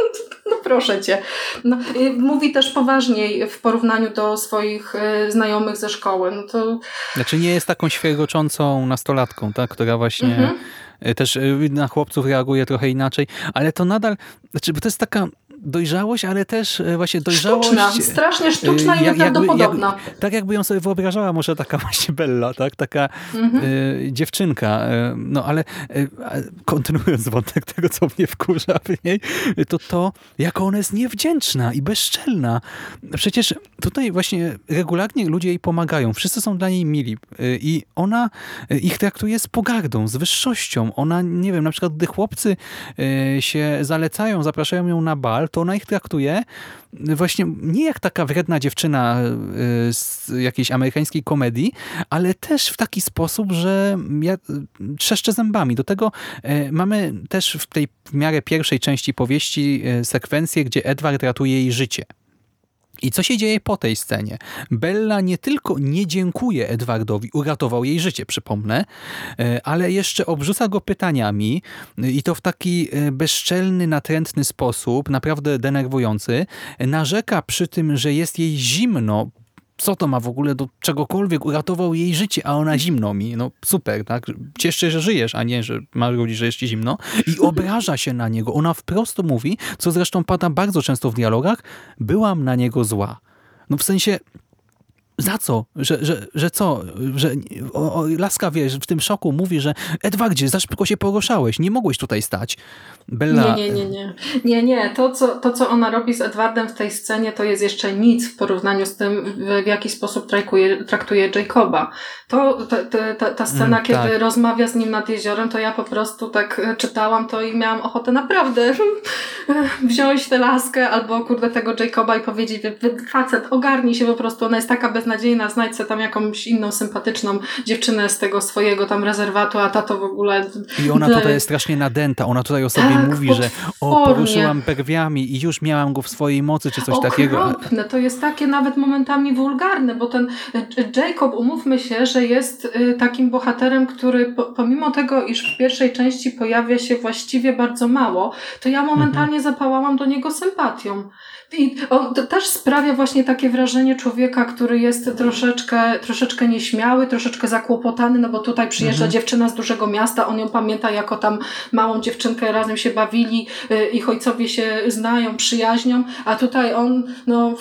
[laughs] no proszę cię. No, mówi też poważniej w porównaniu do swoich y, znajomych ze szkoły. No to Znaczy nie jest taką świegoczącą nastolatką, tak, która właśnie Mhm. y, też y, na chłopców reaguje trochę inaczej, ale to nadal, znaczy, bo to jest taka dojrzałość, ale też y, właśnie dojrzałość... sztuczna, strasznie sztuczna y, i jak- jakby- nieprawdopodobna. jak- Tak jakby ją sobie wyobrażała może taka [laughs] właśnie Bella, tak, taka Mhm. y, dziewczynka, no ale y, kontynuując wątek tego, co mnie wkurza w niej, to to, jak ona jest niewdzięczna i bezczelna. Przecież tutaj właśnie regularnie ludzie jej pomagają, wszyscy są dla niej mili y, i ona ich traktuje z pogardą, z wyższością. Ona, nie wiem, na przykład gdy chłopcy się zalecają, zapraszają ją na bal, to ona ich traktuje właśnie nie jak taka wredna dziewczyna y, z jakiejś amerykańskiej komedii, ale też w taki sposób, że ja y, trzeszczę zębami. Do tego y, mamy też w tej w miarę pierwszej części powieści sekwencję, gdzie Edward ratuje jej życie. I co się dzieje po tej scenie? Bella nie tylko nie dziękuje Edwardowi, uratował jej życie, przypomnę, e, ale jeszcze obrzuca go pytaniami e, i to w taki e, bezczelny, natrętny sposób, naprawdę denerwujący. Narzeka przy tym, że jest jej zimno, co to ma w ogóle do czegokolwiek, uratował jej życie, a ona zimno mi. No super, tak? Ciesz się, że żyjesz, a nie, że masz że jest ci zimno. I [laughs] obraża się na niego. Ona wprost mówi, co zresztą pada bardzo często w dialogach, byłam na niego zła. No w sensie, za co? Że, że, że co? Że o, o, Laska, wiesz, w tym szoku mówi, że Edwardzie, za szybko się poruszałeś, nie mogłeś tutaj stać. Bella... Nie, nie, nie, nie. Nie, nie. To co, to, co ona robi z Edwardem w tej scenie, to jest jeszcze nic w porównaniu z tym, w, w jaki sposób traktuje, traktuje Jacoba. To, ta, ta, ta scena, Mm, kiedy tak. rozmawia z nim nad jeziorem, to ja po prostu tak e, czytałam to i miałam ochotę naprawdę [laughs] wziąć tę laskę albo kurde tego Jacoba i powiedzieć, "Wy- wy- facet, ogarnij się po prostu, ona jest taka beznadziejna, znajdź tam jakąś inną sympatyczną dziewczynę z tego swojego tam rezerwatu, a ta to w ogóle... I ona tutaj jest strasznie nadęta. Ona tutaj o sobie Tak, mówi, że o, poruszyłam brwiami i już miałam go w swojej mocy, czy coś takiego. Okropne, to jest takie nawet momentami wulgarne, bo ten e, Jacob, umówmy się, że jest e, takim bohaterem, który po- pomimo tego, iż w pierwszej części pojawia się właściwie bardzo mało, to ja momentalnie zapałałam do niego sympatią. I on to też sprawia właśnie takie wrażenie człowieka, który jest troszeczkę, troszeczkę nieśmiały, troszeczkę zakłopotany, no bo tutaj przyjeżdża Mhm. dziewczyna z dużego miasta, on ją pamięta jako tam małą dziewczynkę, razem się bawili, y, ich ojcowie się znają, przyjaźnią, a tutaj on, no,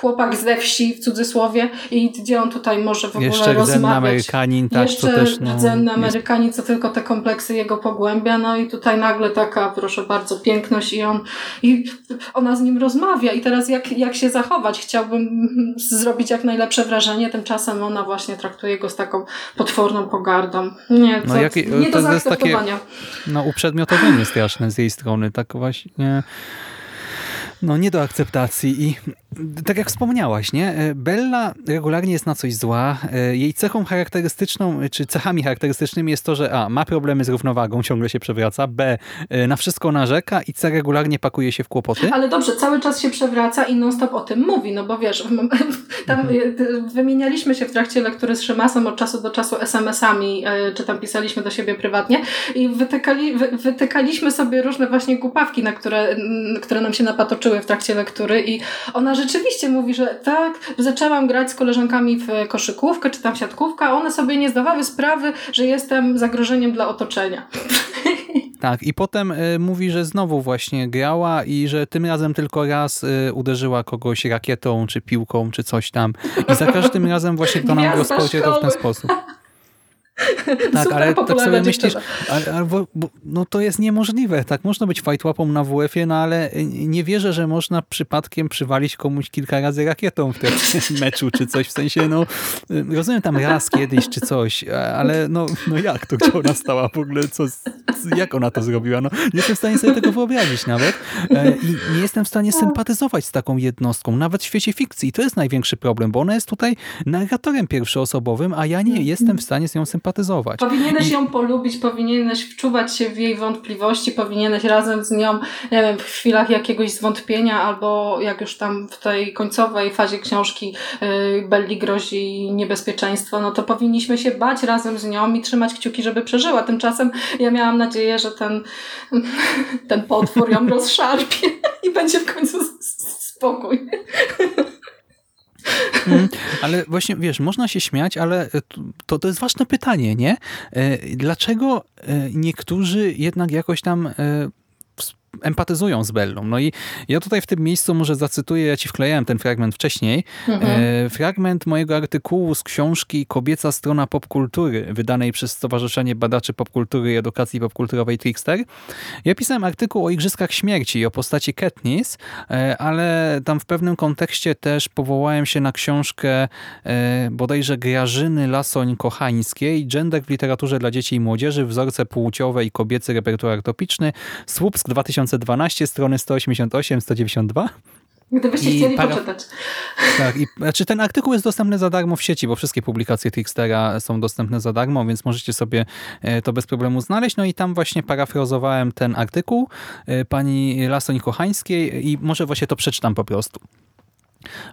chłopak ze wsi w cudzysłowie i gdzie on tutaj może w ogóle Jeszcze rozmawiać. Amerykanin, tak, Jeszcze to też no, rdzenny Amerykanin, co tylko te kompleksy jego pogłębia, no i tutaj nagle taka, proszę bardzo, piękność i on, i ona z nim rozmawia i teraz jak, jak się zachować? Chciałbym zrobić jak najlepsze wrażenie, tymczasem ona właśnie traktuje go z taką potworną pogardą. Nie, to, No, jakie- nie do to jest takie- no, uprzedmiotowienie straszne z jej strony, tak właśnie no nie do akceptacji i tak jak wspomniałaś, nie? Bella regularnie jest na coś zła. Jej cechą charakterystyczną, czy cechami charakterystycznymi jest to, że a, ma problemy z równowagą, ciągle się przewraca, b, na wszystko narzeka i c, regularnie pakuje się w kłopoty. Ale dobrze, cały czas się przewraca i non-stop o tym mówi, no bo wiesz, [laughs] tam Mhm. wymienialiśmy się w trakcie lektury z Szymasem od czasu do czasu SMS-ami, czy tam pisaliśmy do siebie prywatnie i wytykali, wy, wytykaliśmy sobie różne właśnie głupawki, na które, które nam się napatoczyły w trakcie lektury i ona rzeczywiście mówi, że tak, zaczęłam grać z koleżankami w koszykówkę, czy tam siatkówkę, a one sobie nie zdawały sprawy, że jestem zagrożeniem dla otoczenia. [laughs] Tak, i potem y, mówi, że znowu właśnie grała i że tym razem tylko raz y, uderzyła kogoś rakietą, czy piłką, czy coś tam. I za każdym razem właśnie to nam Gwiazda rozporcie to w ten sposób. Tak, Super ale tak sobie myślisz, ale, ale, bo, no to jest niemożliwe. Tak, można być fajtłapą na WF-ie, no ale nie wierzę, że można przypadkiem przywalić komuś kilka razy rakietą w trakcie [laughs] meczu, czy coś. W sensie, no rozumiem tam raz kiedyś, czy coś, ale no, no jak to, gdzie ona stała w ogóle, co, jak ona to zrobiła? No, nie jestem w stanie sobie tego wyobrazić nawet E, i nie jestem w stanie sympatyzować z taką jednostką, nawet w świecie fikcji. I to jest największy problem, bo ona jest tutaj narratorem pierwszoosobowym, a ja nie jestem w stanie z nią sympatyzować. Powinieneś I- ją polubić, powinieneś wczuwać się w jej wątpliwości, powinieneś razem z nią nie wiem, w chwilach jakiegoś zwątpienia albo jak już tam w tej końcowej fazie książki yy, Belli grozi niebezpieczeństwo, no to powinniśmy się bać razem z nią i trzymać kciuki, żeby przeżyła. Tymczasem ja miałam nadzieję, że ten, ten potwór ją [laughs] rozszarpie i będzie w końcu spokój. Mm, ale właśnie, wiesz, można się śmiać, ale to, to jest ważne pytanie, nie? E, Dlaczego e, niektórzy jednak jakoś tam e, empatyzują z Bellą? No i ja tutaj w tym miejscu może zacytuję, ja ci wklejałem ten fragment wcześniej, e, fragment mojego artykułu z książki Kobieca strona popkultury, wydanej przez Stowarzyszenie Badaczy Popkultury i Edukacji Popkulturowej Trickster. Ja pisałem artykuł o Igrzyskach Śmierci i o postaci Katniss, e, ale tam w pewnym kontekście też powołałem się na książkę e, bodajże Grażyny Lasoń-Kochańskiej Gender w literaturze dla dzieci i młodzieży, wzorce płciowe i kobiecy repertuar topiczny, Słupsk 2012, strony 188-192. Gdybyście I chcieli para- poczytać. Tak, i znaczy ten artykuł jest dostępny za darmo w sieci, bo wszystkie publikacje Trickstera są dostępne za darmo, więc możecie sobie e, to bez problemu znaleźć. No i tam właśnie parafrazowałem ten artykuł e, pani Lasoń-Kochańskiej i może właśnie to przeczytam po prostu.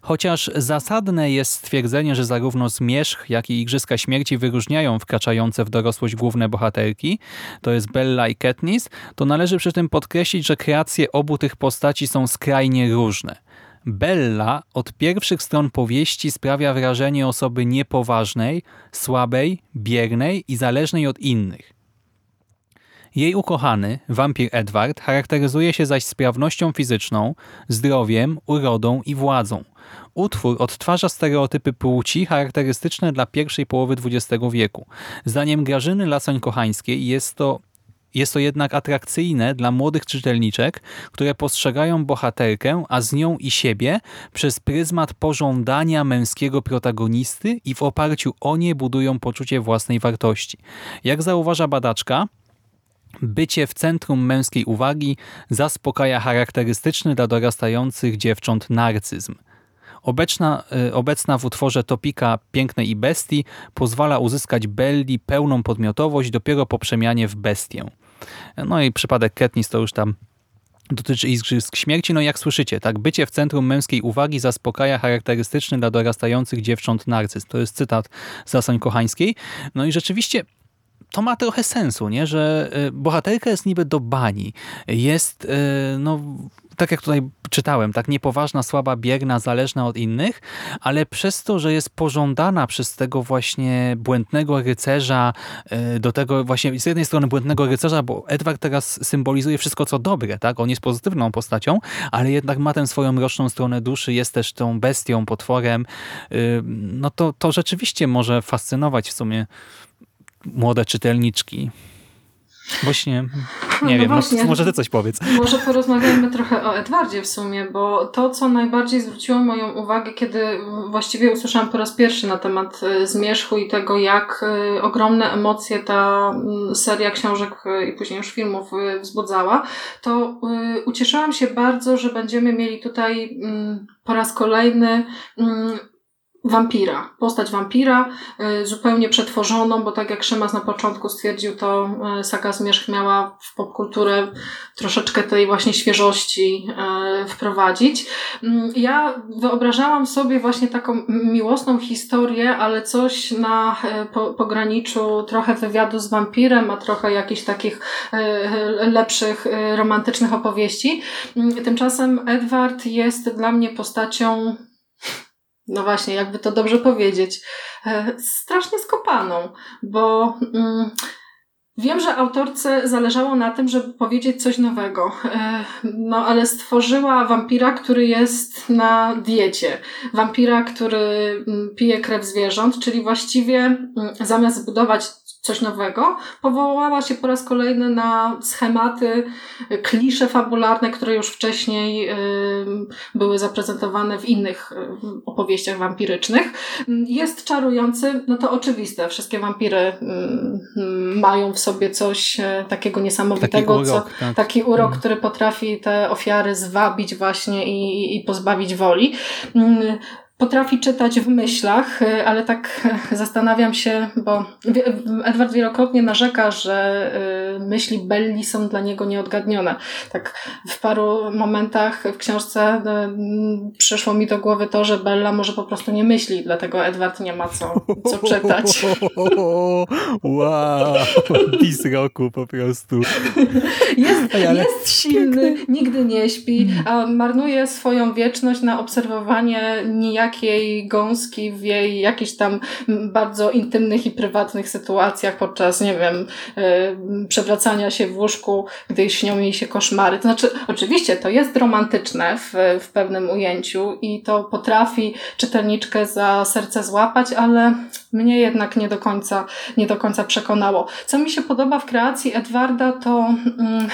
Chociaż zasadne jest stwierdzenie, że zarówno Zmierzch, jak i Igrzyska Śmierci wyróżniają wkraczające w dorosłość główne bohaterki, to jest Bella i Katniss, to należy przy tym podkreślić, że kreacje obu tych postaci są skrajnie różne. Bella od pierwszych stron powieści sprawia wrażenie osoby niepoważnej, słabej, biernej i zależnej od innych. Jej ukochany, wampir Edward, charakteryzuje się zaś sprawnością fizyczną, zdrowiem, urodą i władzą. Utwór odtwarza stereotypy płci charakterystyczne dla pierwszej połowy XX wieku. Zdaniem Grażyny Lasoń-Kochańskiej jest to jest to jednak atrakcyjne dla młodych czytelniczek, które postrzegają bohaterkę, a z nią i siebie przez pryzmat pożądania męskiego protagonisty i w oparciu o nie budują poczucie własnej wartości. Jak zauważa badaczka, bycie w centrum męskiej uwagi zaspokaja charakterystyczny dla dorastających dziewcząt narcyzm. Obecna, y, obecna w utworze Topika Pięknej i Bestii pozwala uzyskać Belli pełną podmiotowość dopiero po przemianie w bestię. No i przypadek Katniss to już tam dotyczy Igrzysk Śmierci. No jak słyszycie, tak, bycie w centrum męskiej uwagi zaspokaja charakterystyczny dla dorastających dziewcząt narcyzm. To jest cytat z Lasoń Kochańskiej. No i rzeczywiście to ma trochę sensu, nie? że y, bohaterka jest niby do bani, jest y, no, tak jak tutaj czytałem, tak niepoważna, słaba, bierna, zależna od innych, ale przez to, że jest pożądana przez tego właśnie błędnego rycerza, e, do tego właśnie z jednej strony błędnego rycerza, bo Edward teraz symbolizuje wszystko co dobre, tak? On jest pozytywną postacią, ale jednak ma tę swoją mroczną stronę duszy, jest też tą bestią, potworem. No to, to rzeczywiście może fascynować w sumie młode czytelniczki. Właśnie, nie No wiem, właśnie. może ty coś powiedz. Może porozmawiajmy trochę o Edwardzie w sumie, bo to, co najbardziej zwróciło moją uwagę, kiedy właściwie usłyszałam po raz pierwszy na temat e, zmierzchu i tego, jak e, ogromne emocje ta mm, seria książek e, i później już filmów wzbudzała, to ucieszyłam się bardzo, że będziemy mieli tutaj mm, po raz kolejny mm, wampira, postać wampira, y, zupełnie przetworzoną, bo tak jak Szymas na początku stwierdził, to y, saga Zmierzch miała w popkulturę troszeczkę tej właśnie świeżości y, wprowadzić. Mm, Ja wyobrażałam sobie właśnie taką miłosną historię, ale coś na po, pograniczu trochę wywiadu z wampirem, a trochę jakichś takich lepszych romantycznych opowieści. Mm, Tymczasem Edward jest dla mnie postacią no właśnie, jakby to dobrze powiedzieć, e, strasznie skopaną, bo mm, wiem, że autorce zależało na tym, żeby powiedzieć coś nowego, e, no ale stworzyła wampira, który jest na diecie, wampira, który mm, pije krew zwierząt, czyli właściwie mm, zamiast zbudować coś nowego, powołała się po raz kolejny na schematy, y, klisze fabularne, które już wcześniej ym, były zaprezentowane w innych ym, opowieściach wampirycznych. Jest czarujący, no to oczywiste, wszystkie wampiry mają w sobie coś e, takiego Taki niesamowitego, co, urok. Tak. taki urok, Mhm. który potrafi te ofiary zwabić właśnie i, i pozbawić woli. Potrafi czytać w myślach, y, ale tak y, zastanawiam się, bo Edward wielokrotnie narzeka, że y, myśli Belli są dla niego nieodgadnione. Tak w paru momentach w książce przyszło mi do głowy to, że Bella może po prostu nie myśli, dlatego Edward nie ma co, co czytać. [laughs] Wow, dis roku po prostu. Jest, jest silny, nigdy nie śpi, a marnuje swoją wieczność na obserwowanie niejakiej gąski w jej jakichś tam bardzo intymnych i prywatnych sytuacjach podczas, nie wiem, y, przewracania się w łóżku, gdy śnią jej się koszmary. To znaczy, oczywiście to jest romantyczne w, w pewnym ujęciu i to potrafi czytelniczkę za serce złapać, ale mnie jednak nie do końca, nie do końca przekonało. Co mi się podoba w kreacji Edwarda, to mm,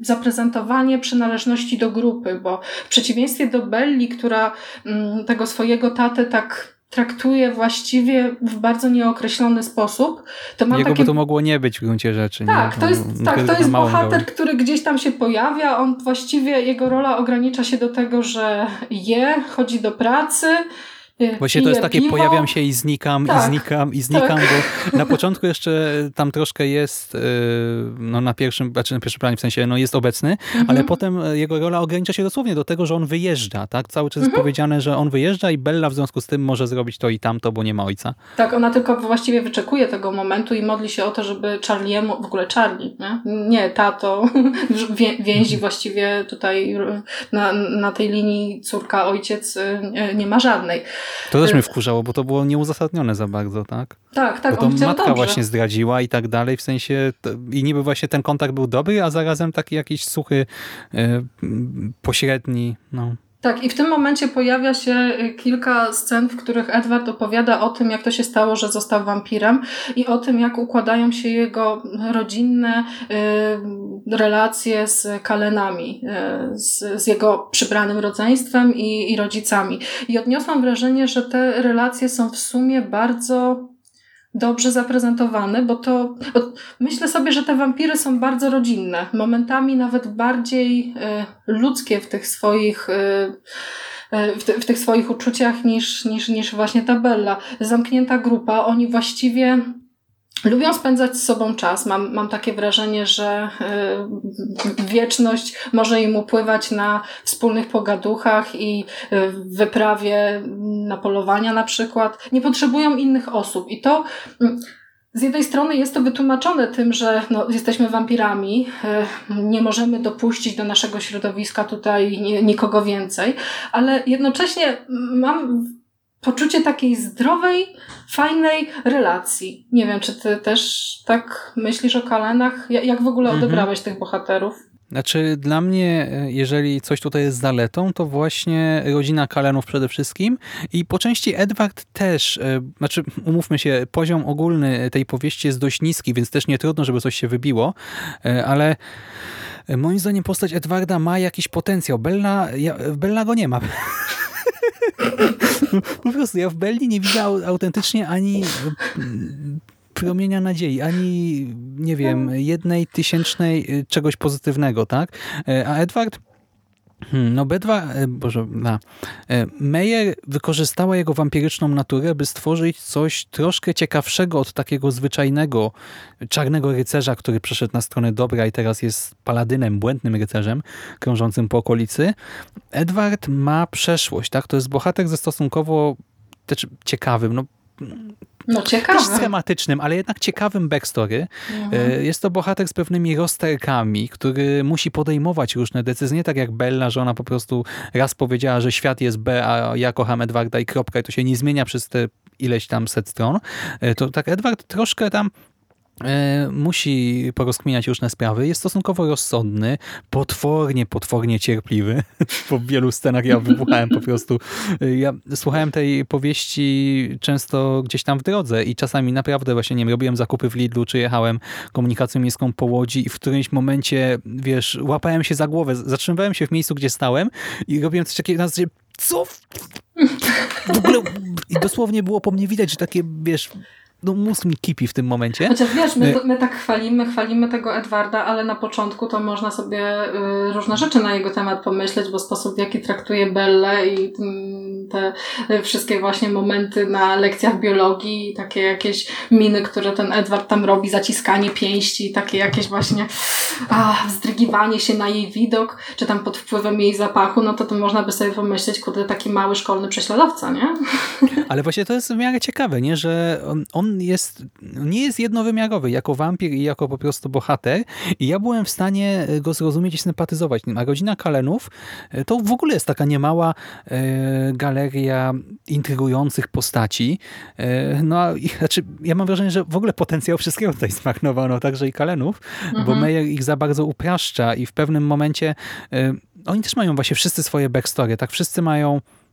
zaprezentowanie przynależności do grupy, bo w przeciwieństwie do Belli, która mm, tego swojego tatę tak traktuje właściwie w bardzo nieokreślony sposób, to mam Jego takie by to mogło nie być w gruncie rzeczy. tak, nie? to jest, On tak, to jest bohater, który gdzieś tam się pojawia. On właściwie, jego rola ogranicza się do tego, że je, chodzi do pracy. Właśnie to jest takie piwo. pojawiam się i znikam, Tak, i znikam, i znikam, tak. bo na początku jeszcze tam troszkę jest, yy, no na pierwszym, znaczy na pierwszym planie w sensie, no jest obecny, Mhm. ale potem e, jego rola ogranicza się dosłownie do tego, że on wyjeżdża, tak? Cały czas Mhm. jest powiedziane, że on wyjeżdża i Bella w związku z tym może zrobić to i tamto, bo nie ma ojca. Tak, ona tylko właściwie wyczekuje tego momentu i modli się o to, żeby Charliemu, w ogóle Charlie, nie, nie tato, [laughs] wię, więzi właściwie tutaj na, na tej linii córka, ojciec y, nie ma żadnej. To też Y, mnie wkurzało, bo to było nieuzasadnione za bardzo, tak? Tak, tak, bo to matka dobrze. właśnie zdradziła i tak dalej, w sensie to, i niby właśnie ten kontakt był dobry, a zarazem taki jakiś suchy, e, pośredni, no. Tak, i w tym momencie pojawia się y, kilka scen, w których Edward opowiada o tym, jak to się stało, że został wampirem i o tym, jak układają się jego rodzinne y, relacje z Kalenami, y, z, z jego przybranym rodzeństwem i, i rodzicami. I odniosłam wrażenie, że te relacje są w sumie bardzo dobrze zaprezentowane, bo to bo myślę sobie, że te wampiry są bardzo rodzinne, momentami nawet bardziej y, ludzkie w tych swoich y, w, ty, w tych swoich uczuciach niż, niż, niż właśnie ta Bella. Zamknięta grupa, oni właściwie lubią spędzać z sobą czas. Mam, mam takie wrażenie, że y, wieczność może im upływać na wspólnych pogaduchach i y, wyprawie na polowania na przykład. Nie potrzebują innych osób i to mm, z jednej strony jest to wytłumaczone tym, że no, jesteśmy wampirami, y, nie możemy dopuścić do naszego środowiska tutaj ni- nikogo więcej, ale jednocześnie mam poczucie takiej zdrowej, fajnej relacji. Nie wiem, czy ty też tak myślisz o Kalenach? Ja- Jak w ogóle Mhm. odebrałeś tych bohaterów? Znaczy dla mnie, e, jeżeli coś tutaj jest zaletą, to właśnie rodzina Kalenów przede wszystkim i po części Edward też, e, znaczy umówmy się, poziom ogólny tej powieści jest dość niski, więc też nie trudno, żeby coś się wybiło, e, ale moim zdaniem postać Edwarda ma jakiś potencjał. Bella, ja, Bella go nie ma. [laughs] po prostu ja w Belli nie widzę au- autentycznie ani mm, promienia nadziei, ani nie wiem, jednej tysięcznej y, czegoś pozytywnego, tak? E, A Edward Hmm, no B2, e, Boże, na. e, Meyer wykorzystała jego wampiryczną naturę, by stworzyć coś troszkę ciekawszego od takiego zwyczajnego czarnego rycerza, który przeszedł na stronę dobra i teraz jest paladynem, błędnym rycerzem krążącym po okolicy. Edward ma przeszłość, tak? To jest bohater ze stosunkowo ciekawym, no No też ciekawe. schematycznym, ale jednak ciekawym backstory. Mhm. E, Jest to bohater z pewnymi rozterkami, który musi podejmować różne decyzje, nie tak jak Bella, że ona po prostu raz powiedziała, że świat jest B, a ja kocham Edwarda i kropka i to się nie zmienia przez te ileś tam set stron. E, To tak Edward troszkę tam musi porozkminiać różne sprawy. Jest stosunkowo rozsądny, potwornie, potwornie cierpliwy. [laughs] Po wielu scenach ja wybuchałem po prostu. E, Ja słuchałem tej powieści często gdzieś tam w drodze i czasami naprawdę właśnie, nie wiem, robiłem zakupy w Lidlu, czy jechałem komunikacją miejską po Łodzi i w którymś momencie, wiesz, łapałem się za głowę, zatrzymywałem się w miejscu, gdzie stałem i robiłem coś takiego na zasadzie, co? W ogóle, i dosłownie było po mnie widać, że takie, wiesz, no mózg mi kipi w tym momencie. Chociaż wiesz, my, to, my tak chwalimy, chwalimy tego Edwarda, ale na początku to można sobie y, różne rzeczy na jego temat pomyśleć, bo sposób w jaki traktuje Bellę i mm, te y, wszystkie właśnie momenty na lekcjach biologii takie jakieś miny, które ten Edward tam robi, zaciskanie pięści, takie jakieś właśnie a, wzdrygiwanie się na jej widok, czy tam pod wpływem jej zapachu, no to to można by sobie pomyśleć, kurde, taki mały szkolny prześladowca, nie? Ale właśnie to jest w miarę ciekawe, nie? że on, on jest, nie jest jednowymiarowy jako wampir i jako po prostu bohater i ja byłem w stanie go zrozumieć i sympatyzować. A rodzina Kalenów e, to w ogóle jest taka niemała e, galeria intrygujących postaci. E, no a i- znaczy, ja mam wrażenie, że w ogóle potencjał wszystkiego tutaj zmarnowano, także i Kalenów, bo Mhm. Meyer ich za bardzo upraszcza i w pewnym momencie e, oni też mają właśnie wszyscy swoje backstory, tak? Wszyscy mają E,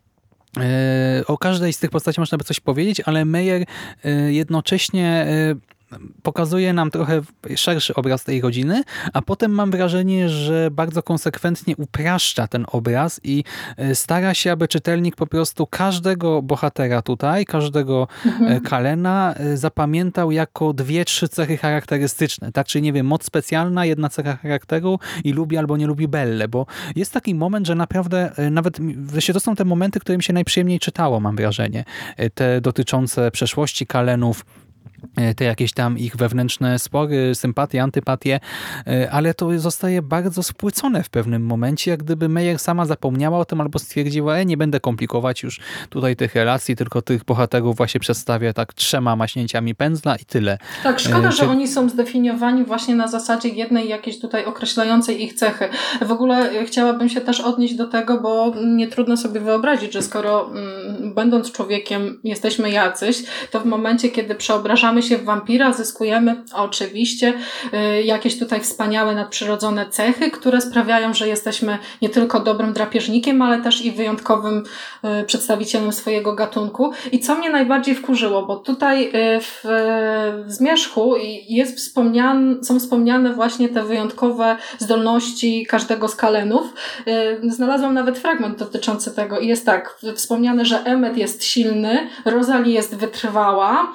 O każdej z tych postaci można by coś powiedzieć, ale Meyer e, jednocześnie e, pokazuje nam trochę szerszy obraz tej rodziny, a potem mam wrażenie, że bardzo konsekwentnie upraszcza ten obraz i e, stara się, aby czytelnik po prostu każdego bohatera tutaj, każdego e, Kalena e, zapamiętał jako dwie, trzy cechy charakterystyczne. Tak, czyli nie wiem, moc specjalna, jedna cecha charakteru i lubi albo nie lubi Belle, bo jest taki moment, że naprawdę nawet to są te momenty, które mi się najprzyjemniej czytało, mam wrażenie. Te dotyczące przeszłości Kalenów, te jakieś tam ich wewnętrzne spory, sympatie, antypatie, e, ale to zostaje bardzo spłycone w pewnym momencie, jak gdyby Meyer sama zapomniała o tym albo stwierdziła, e, nie będę komplikować już tutaj tych relacji, tylko tych bohaterów właśnie przedstawię tak trzema maśnięciami pędzla i tyle. Tak, szkoda, E, że czy- oni są zdefiniowani właśnie na zasadzie jednej jakiejś tutaj określającej ich cechy. W ogóle e, chciałabym się też odnieść do tego, bo nie trudno sobie wyobrazić, że skoro mm, będąc człowiekiem jesteśmy jacyś, to w momencie, kiedy przeobrażamy się w wampira, zyskujemy oczywiście y, jakieś tutaj wspaniałe nadprzyrodzone cechy, które sprawiają, że jesteśmy nie tylko dobrym drapieżnikiem, ale też i wyjątkowym y, przedstawicielem swojego gatunku. I co mnie najbardziej wkurzyło, bo tutaj y, w, w Zmierzchu jest wspomniane, są wspomniane właśnie te wyjątkowe zdolności każdego z kalenów. Znalazłam nawet fragment dotyczący tego i jest tak, wspomniane, że Emmet jest silny, Rosalie jest wytrwała,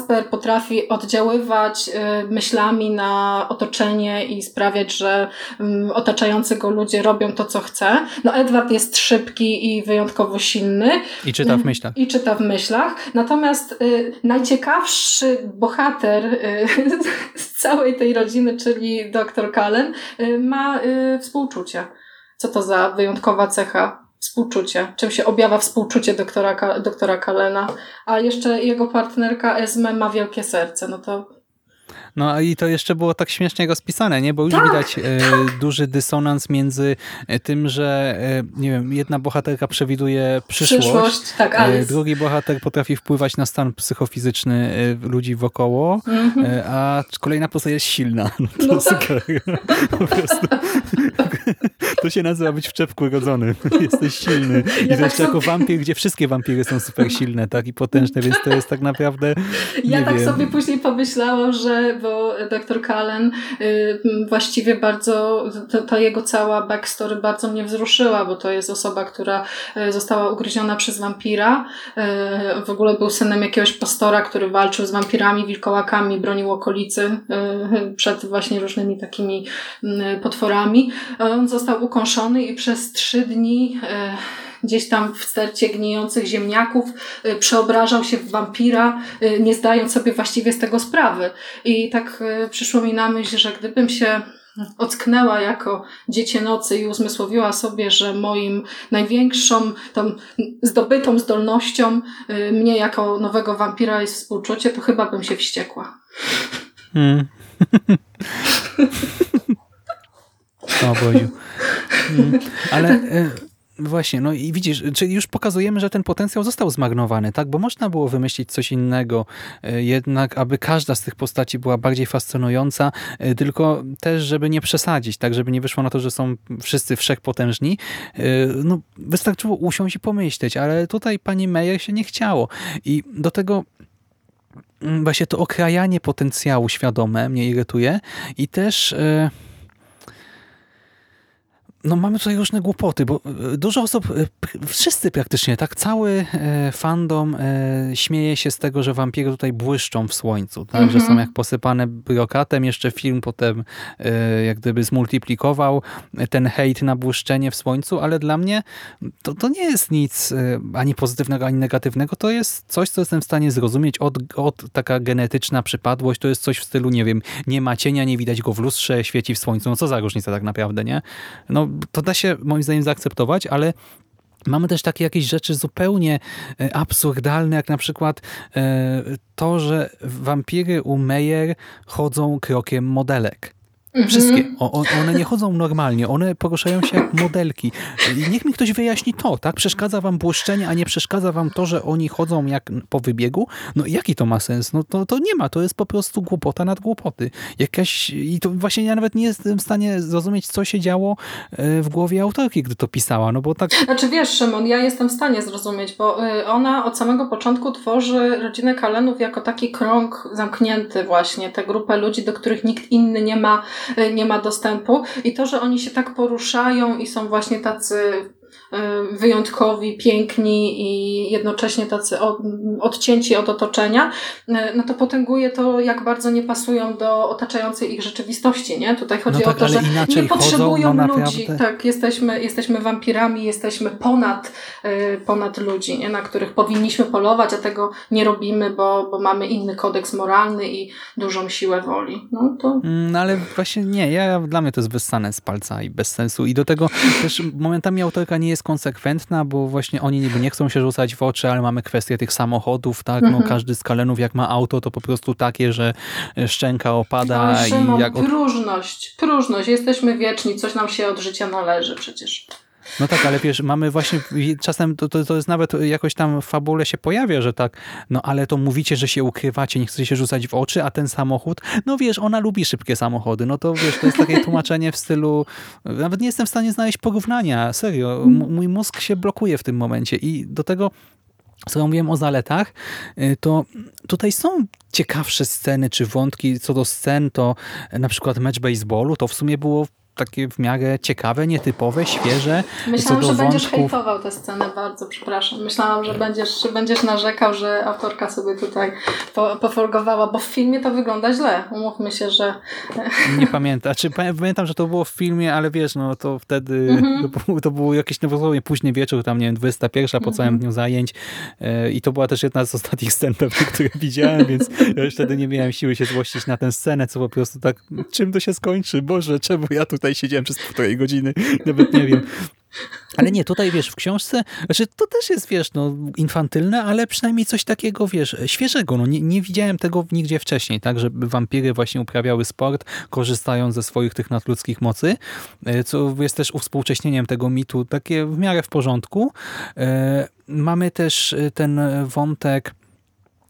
Jasper potrafi oddziaływać myślami na otoczenie i sprawiać, że mm, otaczający go ludzie robią to, co chce. No Edward jest szybki i wyjątkowo silny. I czyta w myślach. I czyta w myślach. Natomiast y, najciekawszy bohater y, [laughs] z całej tej rodziny, czyli dr Cullen, y, ma y, współczucie. Co to za wyjątkowa cecha? Współczucie. Czym się objawia współczucie doktora, doktora Kalena. A jeszcze jego partnerka Esme ma wielkie serce. No to no i to jeszcze było tak śmiesznie rozpisane, nie? Bo już tak, widać e, duży dysonans między e, tym, że e, nie wiem, jedna bohaterka przewiduje przyszłość, przyszłość tak, drugi bohater potrafi wpływać na stan psychofizyczny ludzi wokoło, mm -hmm. a kolejna postać jest silna. [laughs] No to no. Tak. [laughs] po prostu. [laughs] To się nazywa być w czepku rodzonym. [laughs] Jesteś silny. I ja to jeszcze jako wampir, gdzie wszystkie wampiry są super silne tak i potężne, więc to jest tak naprawdę Ja tak wiem. sobie później pomyślałam, że bo dr Cullen y, właściwie bardzo, ta jego cała backstory bardzo mnie wzruszyła, bo to jest osoba, która y, została ugryziona przez wampira. Y, w ogóle był synem jakiegoś pastora, który walczył z wampirami, wilkołakami, bronił okolicy przed właśnie różnymi takimi potworami. On został ukąszony i przez trzy dni gdzieś tam w stercie gnijących ziemniaków, y, przeobrażał się w wampira, y, nie zdając sobie właściwie z tego sprawy. I tak przyszło mi na myśl, że gdybym się ocknęła jako dziecię nocy i uzmysłowiła sobie, że moim największą tą zdobytą zdolnością mnie jako nowego wampira jest współczucie, to chyba bym się wściekła. Hmm. [laughs] o Boziu. Hmm. Ale Właśnie, no i widzisz, czyli już pokazujemy, że ten potencjał został zmarnowany, tak? Bo można było wymyślić coś innego, e, jednak aby każda z tych postaci była bardziej fascynująca, e, tylko też, żeby nie przesadzić, tak? Żeby nie wyszło na to, że są wszyscy wszechpotężni. E, no, wystarczyło usiąść i pomyśleć, ale tutaj pani Meyer się nie chciało. I do tego mm, właśnie to okrajanie potencjału świadome mnie irytuje i też... Yy, no mamy tutaj różne głupoty, bo e, dużo osób, e, wszyscy praktycznie, tak, cały e, fandom śmieje się z tego, że wampiry tutaj błyszczą w słońcu, tak, że są mhm. jak posypane brokatem. Jeszcze film potem jak gdyby zmultiplikował ten hejt na błyszczenie w słońcu, ale dla mnie to, to nie jest nic ani pozytywnego, ani negatywnego. To jest coś, co jestem w stanie zrozumieć od, od taka genetyczna przypadłość. To jest coś w stylu, nie wiem, nie ma cienia, nie widać go w lustrze, świeci w słońcu. No co za różnica tak naprawdę, nie? No to da się moim zdaniem zaakceptować, ale Mamy też takie jakieś rzeczy zupełnie e, absurdalne, jak na przykład e, to, że wampiry u Meyer chodzą krokiem modelek. Mhm. Wszystkie. O, one nie chodzą normalnie, one poruszają się jak modelki. I niech mi ktoś wyjaśni to, tak? Przeszkadza wam błyszczenie, a nie przeszkadza wam to, że oni chodzą jak po wybiegu? No jaki to ma sens? No to, to nie ma, to jest po prostu głupota nad głupoty. Jakaś, I to właśnie ja nawet nie jestem w stanie zrozumieć, co się działo e, w głowie autorki, gdy to pisała, no bo tak... Znaczy wiesz, Szymon, ja jestem w stanie zrozumieć, bo y, ona od samego początku tworzy rodzinę Kalenów jako taki krąg zamknięty właśnie, tę grupę ludzi, do których nikt inny nie ma nie ma dostępu. I to, że oni się tak poruszają i są właśnie tacy wyjątkowi, piękni i jednocześnie tacy odcięci od otoczenia, y, no to potęguje to, jak bardzo nie pasują do otaczającej ich rzeczywistości, nie? Tutaj chodzi no tak, o to, że nie potrzebują no ludzi. Tak, jesteśmy, jesteśmy wampirami, jesteśmy ponad, y, ponad ludzi, nie? Na których powinniśmy polować, a tego nie robimy, bo, bo mamy inny kodeks moralny i dużą siłę woli. No to... Mm, no ale właśnie nie, ja, dla mnie to jest wyssane z palca i bez sensu i do tego też momentami autorka nie jest konsekwentna, bo właśnie oni niby nie chcą się rzucać w oczy, ale mamy kwestię tych samochodów, tak? No, mhm. każdy z kalenów jak ma auto, to po prostu takie, że szczęka opada no, i jak... Od... Próżność, próżność. Jesteśmy wieczni, coś nam się od życia należy przecież. No tak, ale wiesz, mamy właśnie, czasem to, to, to jest nawet jakoś tam w fabule się pojawia, że tak, no ale to mówicie, że się ukrywacie, nie chcecie się rzucać w oczy, a ten samochód, no wiesz, ona lubi szybkie samochody, no to wiesz, to jest takie [laughs] tłumaczenie w stylu, nawet nie jestem w stanie znaleźć porównania, serio, mój mózg się blokuje w tym momencie i do tego skoro mówiłem o zaletach, y, to tutaj są ciekawsze sceny czy wątki co do scen, to na przykład mecz baseballu, to w sumie było takie w miarę ciekawe, nietypowe, świeże. Myślałam, że będziesz wątków. hejtował tę scenę bardzo, przepraszam. Myślałam, że będziesz, będziesz narzekał, że autorka sobie tutaj po, pofolgowała, bo w filmie to wygląda źle. Umówmy się, że Nie pamiętam. Czy pamiętam, że to było w filmie, ale wiesz, no to wtedy Mhm. to, był, to był jakiś dosłownie późny wieczór, tam nie wiem, 21 po całym Mhm. dniu zajęć e, i to była też jedna z ostatnich scen [laughs] pewnie, które widziałem, więc ja już wtedy nie miałem siły się złościć na tę scenę, co po prostu tak, czym to się skończy? Boże, czemu ja tutaj siedziałem przez półtorej godziny? [laughs] Nawet nie wiem. Ale nie, tutaj wiesz, w książce, znaczy to też jest, wiesz, no, infantylne, ale przynajmniej coś takiego, wiesz, świeżego. No, nie, nie widziałem tego nigdzie wcześniej, tak, żeby wampiry właśnie uprawiały sport, korzystając ze swoich tych nadludzkich mocy, e, co jest też uwspółcześnieniem tego mitu, takie w miarę w porządku. E, Mamy też e, ten wątek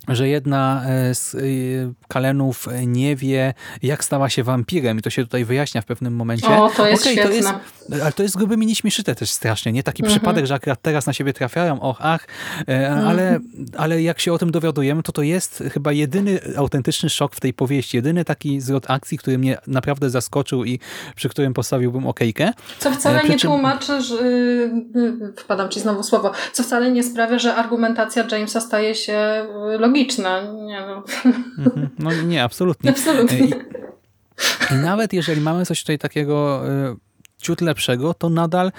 że jedna e, z y, kalenów nie wie, jak stała się wampirem i to się tutaj wyjaśnia w pewnym momencie. o, to jest Okej, świetne. to jest, ale to jest grubymi nićmi szyte też strasznie, nie? Taki Mhm. przypadek, że akurat teraz na siebie trafiają, och, ach, e, ale, ale jak się o tym dowiadujemy, to to jest chyba jedyny autentyczny szok w tej powieści, jedyny taki zwrot akcji, który mnie naprawdę zaskoczył i przy którym postawiłbym okejkę. Co wcale E, przy nie czym- tłumaczy, że y, y, wpadam ci znowu słowo, co wcale nie sprawia, że argumentacja Jamesa staje się y, logiczna. Nie, no. Mhm. No nie, absolutnie. [laughs] Absolutnie. I, I nawet jeżeli mamy coś tutaj takiego e, ciut lepszego, to nadal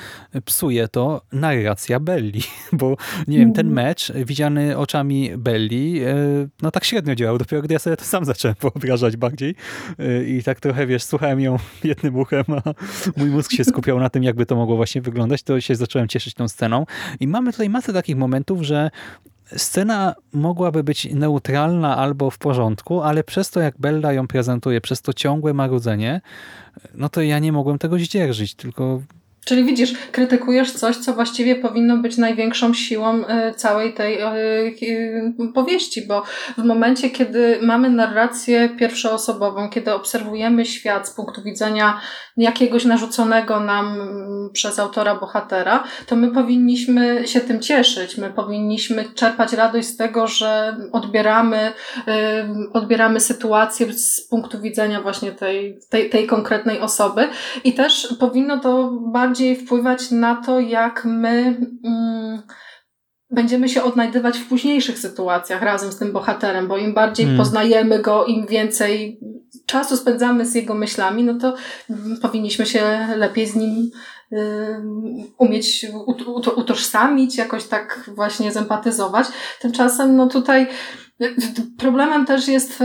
psuje to narracja Belli, [laughs] bo nie wiem, ten mecz widziany oczami Belli, e, no tak średnio działał, dopiero gdy ja sobie to sam zacząłem [laughs] wyobrażać bardziej E, i tak trochę, wiesz, słuchałem ją jednym uchem, a mój mózg się skupiał na tym, jakby to mogło właśnie wyglądać, to się zacząłem cieszyć tą sceną i mamy tutaj masę takich momentów, że Scena mogłaby być neutralna albo w porządku, ale przez to, jak Bella ją prezentuje, przez to ciągłe marudzenie, no to ja nie mogłem tego zdzierżyć, tylko Czyli widzisz, krytykujesz coś, co właściwie powinno być największą siłą y, całej tej y, powieści, bo w momencie, kiedy mamy narrację pierwszoosobową, kiedy obserwujemy świat z punktu widzenia jakiegoś narzuconego nam przez autora bohatera, to my powinniśmy się tym cieszyć. My powinniśmy czerpać radość z tego, że odbieramy, y, odbieramy sytuację z punktu widzenia właśnie tej, tej, tej konkretnej osoby. I też powinno to bardziej wpływać na to, jak my mm, będziemy się odnajdywać w późniejszych sytuacjach razem z tym bohaterem, bo im bardziej Hmm. poznajemy go, im więcej czasu spędzamy z jego myślami, no to mm, powinniśmy się lepiej z nim ym, umieć ut- ut- utożsamić, jakoś tak właśnie zempatyzować. Tymczasem no tutaj y, problemem też jest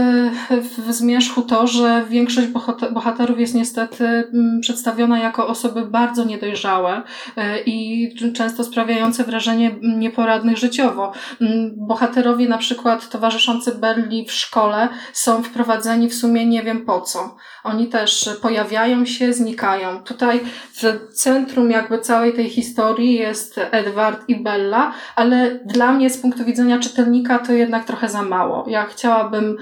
w, w zmierzchu to, że większość bohate- bohaterów jest niestety mm, przedstawiona jako osoby bardzo niedojrzałe y, i często sprawiające wrażenie nieporadnych życiowo. Mm, Bohaterowie na przykład towarzyszący Berli w szkole są wprowadzeni w sumie nie wiem po co. Oni też pojawiają się, znikają. Tutaj w centrum jakby całej tej historii jest Edward i Bella, ale dla mnie z punktu widzenia czytelnika to jednak trochę za mało. Ja chciałabym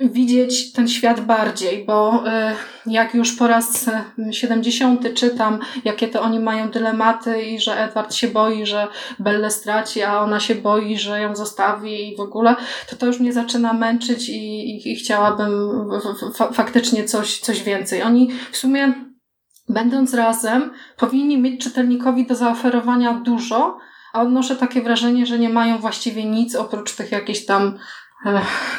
widzieć ten świat bardziej, bo y, jak już po raz y, 70 czytam, jakie to oni mają dylematy i że Edward się boi, że Belle straci, a ona się boi, że ją zostawi i w ogóle, to to już mnie zaczyna męczyć i, i, i chciałabym fa- faktycznie coś, coś więcej. Oni w sumie będąc razem, powinni mieć czytelnikowi do zaoferowania dużo, a odnoszę takie wrażenie, że nie mają właściwie nic oprócz tych jakichś tam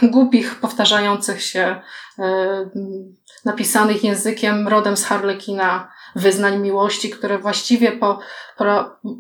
głupich, powtarzających się, e, napisanych językiem rodem z Harlekina wyznań miłości, które właściwie po, po,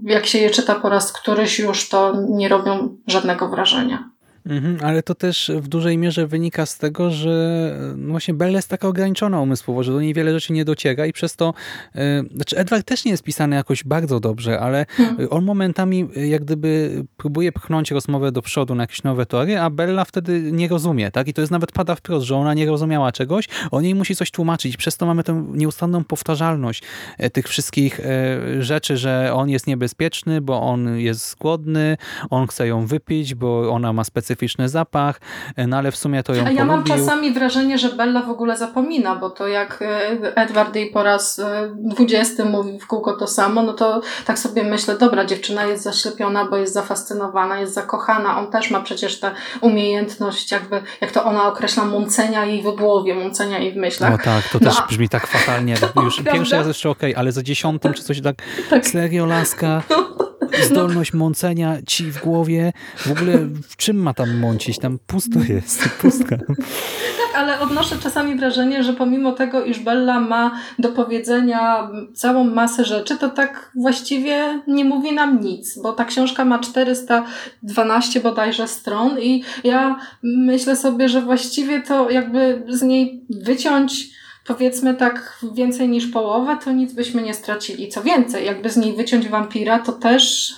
jak się je czyta po raz któryś już, to nie robią żadnego wrażenia. Mhm, ale to też w dużej mierze wynika z tego, że no właśnie Bella jest taka ograniczona umysłowo, że do niej wiele rzeczy nie dociera i przez to, e, znaczy Edward też nie jest pisany jakoś bardzo dobrze, ale Hmm. on momentami e, jak gdyby próbuje pchnąć rozmowę do przodu na jakieś nowe tory, a Bella wtedy nie rozumie, tak? I to jest nawet pada wprost, że ona nie rozumiała czegoś, on jej musi coś tłumaczyć. Przez to mamy tę nieustanną powtarzalność e, tych wszystkich e, rzeczy, że on jest niebezpieczny, bo on jest głodny, on chce ją wypić, bo ona ma specyficzny zapach, e, no ale w sumie to ją A ja mam polubił. czasami wrażenie, że Bella w ogóle zapomina, bo to jak e, Edward jej po raz e, dwudziesty mówi w kółko to samo, no to tak sobie myślę, dobra, dziewczyna jest zaślepiona, bo jest zafascynowana, jest zakochana, on też ma przecież tę umiejętność, jakby, jak to ona określa, mącenia jej w głowie, mącenia jej w myślach. No tak, to No. też brzmi tak fatalnie. [laughs] Już Prawda? pierwszy raz jeszcze okej, ale za dziesiątym czy coś tak, Tak. serio laska, [laughs] zdolność mącenia ci w głowie. W ogóle w czym ma tam mącić? Tam pusto jest, pustka. Tak, ale odnoszę czasami wrażenie, że pomimo tego, iż Bella ma do powiedzenia całą masę rzeczy, to tak właściwie nie mówi nam nic, bo ta książka ma 412 bodajże stron i ja myślę sobie, że właściwie to jakby z niej wyciąć powiedzmy tak więcej niż połowę, to nic byśmy nie stracili. Co więcej, jakby z niej wyciąć wampira, to też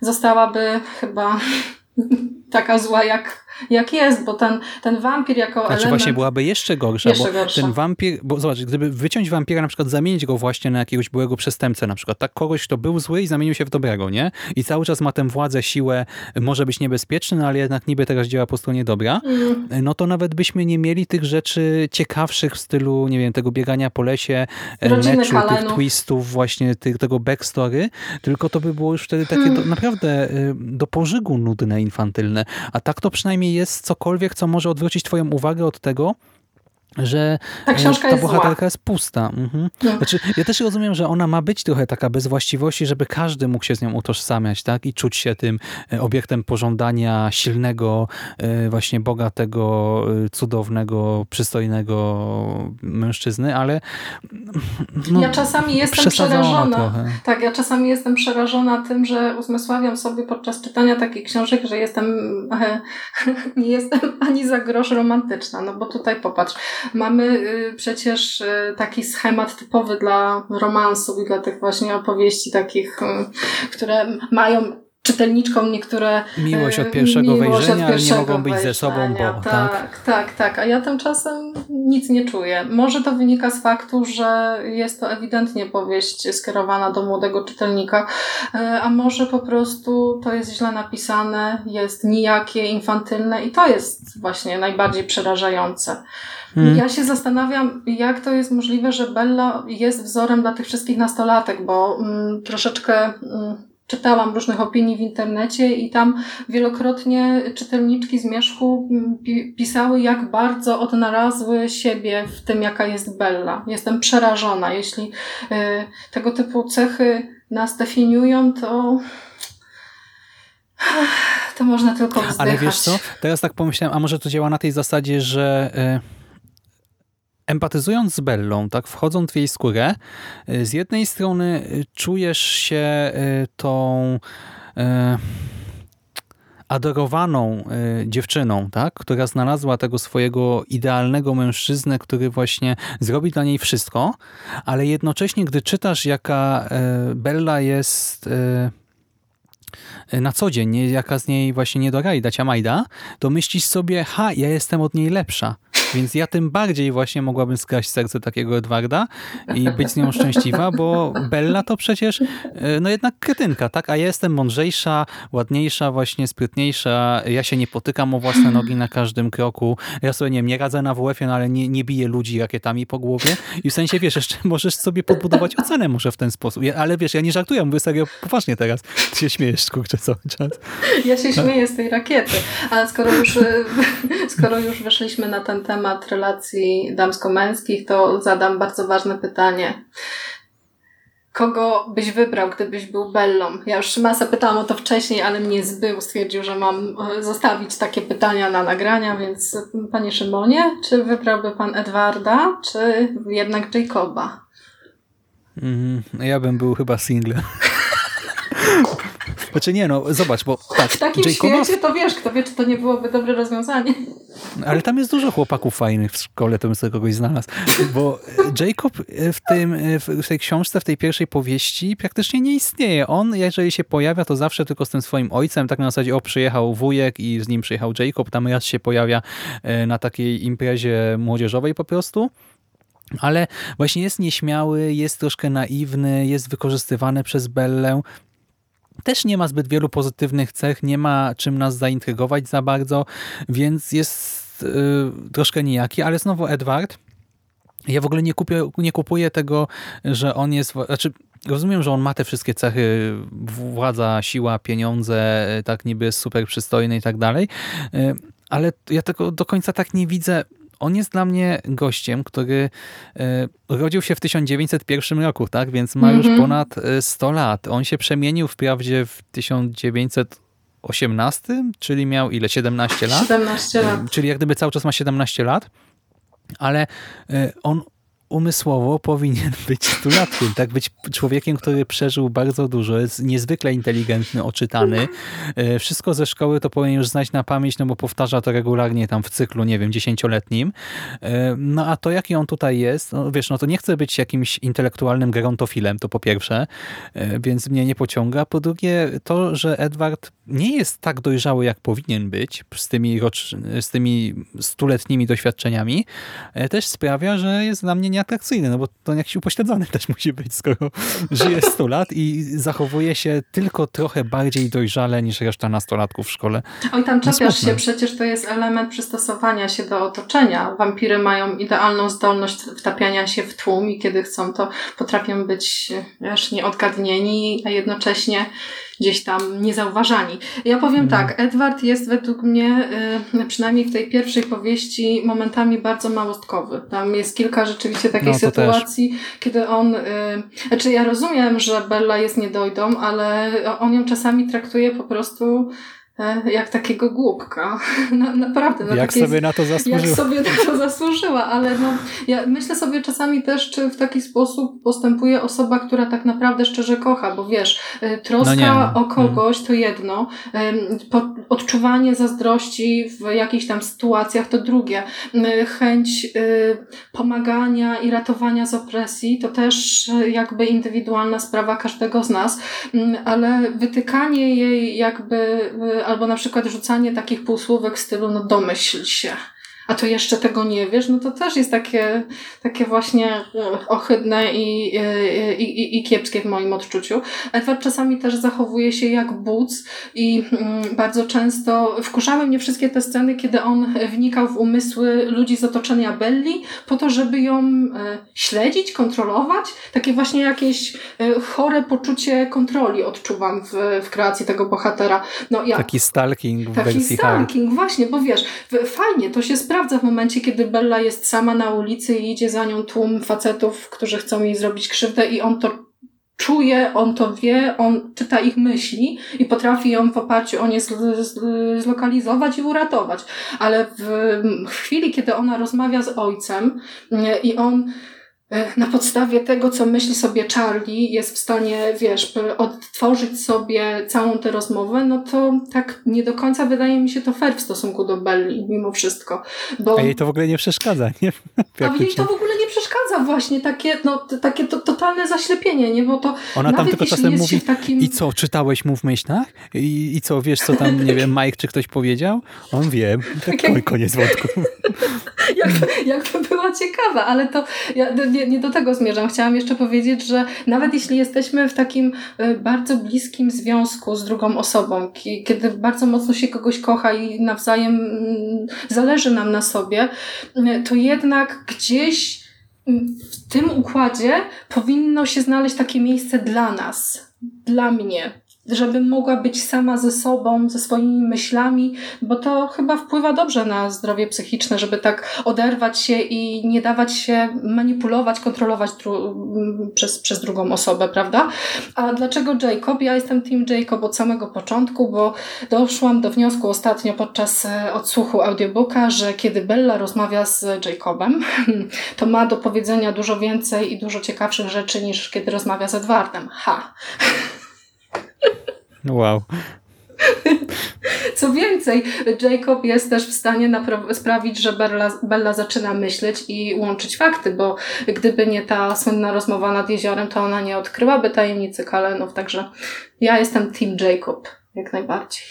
zostałaby chyba [laughs] taka zła jak, jak jest, bo ten, ten wampir jako Znaczy element... właśnie byłaby jeszcze gorsza, Jeszcze bo gorsza. ten wampir, bo zobacz, gdyby wyciąć wampira, na przykład zamienić go właśnie na jakiegoś byłego przestępcę na przykład, tak kogoś, kto był zły i zamienił się w dobrego, nie? I cały czas ma tę władzę, siłę, może być niebezpieczny, no ale jednak niby teraz działa po stronie dobra, Mm. no to nawet byśmy nie mieli tych rzeczy ciekawszych w stylu, nie wiem, tego biegania po lesie, e, Rodziny meczu, tych Kalenów. twistów, właśnie tych, tego backstory, tylko to by było już wtedy takie Hmm. do, naprawdę y, do pożygu nudne, infantylne. A tak to przynajmniej jest cokolwiek, co może odwrócić twoją uwagę od tego, że Ta e, ta jest bohaterka zła. jest pusta. Mhm. No. Znaczy, ja też rozumiem, że ona ma być trochę taka bez właściwości, żeby każdy mógł się z nią utożsamiać tak? i czuć się tym e, obiektem pożądania silnego, e, właśnie bogatego, cudownego, przystojnego mężczyzny, ale no, ja czasami jestem przerażona. trochę. Tak, ja czasami jestem przerażona tym, że uzmysławiam sobie podczas czytania takich książek, że jestem, [laughs] nie jestem ani za grosz romantyczna. No bo tutaj popatrz, mamy y, przecież y, taki schemat typowy dla romansów i dla tych właśnie opowieści takich, y, które mają czytelniczkom niektóre Miłość od pierwszego miłość od wejrzenia, ale nie pierwszego mogą być ze sobą, wejrzenia. bo tak, tak. tak, tak. A ja tymczasem nic nie czuję. Może to wynika z faktu, że jest to ewidentnie powieść skierowana do młodego czytelnika, a może po prostu to jest źle napisane, jest nijakie, infantylne i to jest właśnie najbardziej przerażające. Mhm. Ja się zastanawiam, jak to jest możliwe, że Bella jest wzorem dla tych wszystkich nastolatek, bo mm, troszeczkę mm, czytałam różnych opinii w internecie i tam wielokrotnie czytelniczki Zmierzchu mm, pi- pisały, jak bardzo odnalazły siebie w tym, jaka jest Bella. Jestem przerażona. Jeśli y, tego typu cechy nas definiują, to to można tylko wzdychać. Ale wiesz co, teraz tak pomyślałem, a może to działa na tej zasadzie, że e, empatyzując z Bellą, tak, wchodząc w jej skórę, e, z jednej strony e, czujesz się e, tą adorowaną dziewczyną, tak, która znalazła tego swojego idealnego mężczyznę, który właśnie zrobi dla niej wszystko, ale jednocześnie, gdy czytasz, jaka Bella jest na co dzień, jaka z niej właśnie nie dorajda Ciamajda, to myślisz sobie, ha, ja jestem od niej lepsza. Więc ja tym bardziej właśnie mogłabym skraść serce takiego Edwarda i być z nią szczęśliwa, bo Bella to przecież e, no jednak kretynka, tak? A ja jestem mądrzejsza, ładniejsza, właśnie sprytniejsza. Ja się nie potykam o własne nogi na każdym kroku. Ja sobie nie, wiem, nie radzę na WF-ie, no ale nie, nie biję ludzi rakietami po głowie. I w sensie, wiesz, jeszcze możesz sobie podbudować ocenę może w ten sposób. Ja, ale wiesz, ja nie żartuję, mówię serio poważnie teraz. Ty się śmiejesz, kurczę, cały czas. Ja się śmieję z tej rakiety, ale skoro już, y, [laughs] skoro już weszliśmy na ten temat relacji damsko-męskich, to zadam bardzo ważne pytanie. Kogo byś wybrał, gdybyś był Bellą? Ja już masę pytałam o to wcześniej, ale mnie zbył, stwierdził, że mam e, zostawić takie pytania na nagrania, więc panie Szymonie, czy wybrałby pan Edwarda, czy jednak Jacoba? Mhm. Ja bym był chyba singlem. [laughs] Znaczy nie, no zobacz, bo tak, W takim Jacoba, świecie to wiesz, kto wie, czy to nie byłoby dobre rozwiązanie. ale tam jest dużo chłopaków fajnych w szkole, to bym sobie kogoś znalazł, bo Jacob w, tym, w tej książce, w tej pierwszej powieści praktycznie nie istnieje. On, jeżeli się pojawia, to zawsze tylko z tym swoim ojcem, tak na zasadzie, o, przyjechał wujek i z nim przyjechał Jacob, tam raz się pojawia e, na takiej imprezie młodzieżowej po prostu, ale właśnie jest nieśmiały, jest troszkę naiwny, jest wykorzystywany przez Bellę. Też nie ma zbyt wielu pozytywnych cech, nie ma czym nas zaintrygować za bardzo, więc jest yy, troszkę nijaki, ale znowu Edward, ja w ogóle nie, kupię, nie kupuję tego, że on jest... Znaczy, rozumiem, że on ma te wszystkie cechy, władza, siła, pieniądze, tak niby jest super przystojny i tak dalej, yy, ale ja tego do końca tak nie widzę on jest dla mnie gościem, który e, urodził się w 1901 roku, tak? więc ma już Mhm. ponad e, 100 lat. On się przemienił wprawdzie w 1918, czyli miał ile? 17 lat? 17 lat. Czyli jak gdyby cały czas ma 17 lat, ale e, on umysłowo powinien być stulatkiem, tak? Być człowiekiem, który przeżył bardzo dużo, jest niezwykle inteligentny, oczytany. E, Wszystko ze szkoły to powinien już znać na pamięć, no bo powtarza to regularnie tam w cyklu, nie wiem, dziesięcioletnim. E, No a to, jaki on tutaj jest, no wiesz, no to nie chcę być jakimś intelektualnym gerontofilem, to po pierwsze, e, więc mnie nie pociąga. Po drugie, to, że Edward nie jest tak dojrzały, jak powinien być z tymi, z tymi stuletnimi doświadczeniami, też sprawia, że jest dla mnie nieatrakcyjny, no bo to jakiś upośledzony [laughs] też musi być, skoro żyje 100 lat i zachowuje się tylko trochę bardziej dojrzale niż reszta nastolatków w szkole. Oj, tam czepiasz się, przecież to jest element przystosowania się do otoczenia. Wampiry mają idealną zdolność wtapiania się w tłum i kiedy chcą, to potrafią być, wiesz, nieodgadnieni, a jednocześnie gdzieś tam niezauważani. Ja powiem Mhm. tak, Edward jest według mnie, y, przynajmniej w tej pierwszej powieści, momentami bardzo małostkowy. Tam jest kilka rzeczywiście takich No, to też. sytuacji, kiedy on, y, znaczy ja rozumiem, że Bella jest niedojdą, ale on ją czasami traktuje po prostu jak takiego głupka. [laughs] Na, naprawdę. Na Jak takiej- sobie na to jak zasłużył. sobie na to zasłużyła, ale no, ja myślę sobie czasami też, czy w taki sposób postępuje osoba, która tak naprawdę szczerze kocha, bo wiesz, y, troska No nie, no. o kogoś to jedno, odczuwanie zazdrości w jakichś tam sytuacjach to drugie, chęć y, pomagania i ratowania z opresji to też y, jakby indywidualna sprawa każdego z nas, ale wytykanie jej jakby, y, albo na przykład rzucanie takich półsłówek w stylu, no domyśl się, a to jeszcze tego nie wiesz, no to też jest takie, takie właśnie e, ohydne i, e, i, i, i kiepskie w moim odczuciu. Edward czasami też zachowuje się jak buc i mm, bardzo często wkurzały mnie wszystkie te sceny, kiedy on wnikał w umysły ludzi z otoczenia Belli po to, żeby ją e, śledzić, kontrolować. Takie właśnie jakieś e, chore poczucie kontroli odczuwam w, w kreacji tego bohatera. No, ja, Taki stalking w Taki hard. stalking, właśnie, bo wiesz, fajnie, to się sprawdza w momencie, kiedy Bella jest sama na ulicy i idzie za nią tłum facetów, którzy chcą jej zrobić krzywdę i on to czuje, on to wie, on czyta ich myśli i potrafi ją w oparciu o nie zl- zl- zlokalizować i uratować. Ale w, chwili, kiedy ona rozmawia z ojcem nie, i on na podstawie tego, co myśli sobie Charlie, jest w stanie, wiesz, p- odtworzyć sobie całą tę rozmowę, no to tak nie do końca wydaje mi się to fair w stosunku do Belli, mimo wszystko. Bo A jej to w ogóle nie przeszkadza, nie? [laughs] a jej to w ogóle nie przeszkadza właśnie, takie, no, takie to, totalne zaślepienie, nie? Bo to Ona tam tylko czasem mówi, takim... i co, czytałeś mu w myślach? I, I co, wiesz co tam, nie [laughs] wiem, Mike czy ktoś powiedział? On wie. [laughs] Tak, jak- koniec wątku. jak, to, jak to była ciekawa, ale to ja nie, nie do tego zmierzam. Chciałam jeszcze powiedzieć, że nawet jeśli jesteśmy w takim e, bardzo bliskim związku z drugą osobą, ki- kiedy bardzo mocno się kogoś kocha i nawzajem mm, zależy nam na sobie, mm, to jednak gdzieś mm, w tym układzie powinno się znaleźć takie miejsce dla nas, dla mnie. Żebym mogła być sama ze sobą, ze swoimi myślami, bo to chyba wpływa dobrze na zdrowie psychiczne, żeby tak oderwać się i nie dawać się manipulować, kontrolować dru- m, przez, przez drugą osobę, prawda? A dlaczego Jacob? Ja jestem Team Jacob od samego początku, bo doszłam do wniosku ostatnio podczas e, odsłuchu audiobooka, że kiedy Bella rozmawia z Jacobem, [laughs] to ma do powiedzenia dużo więcej i dużo ciekawszych rzeczy niż kiedy rozmawia z Edwardem. Ha! [laughs] Wow. Co więcej, Jacob jest też w stanie sprawić, że Bella, Bella zaczyna myśleć i łączyć fakty, bo gdyby nie ta słynna rozmowa nad jeziorem, to ona nie odkryłaby tajemnicy Kalenów. Także ja jestem Team Jacob, jak najbardziej.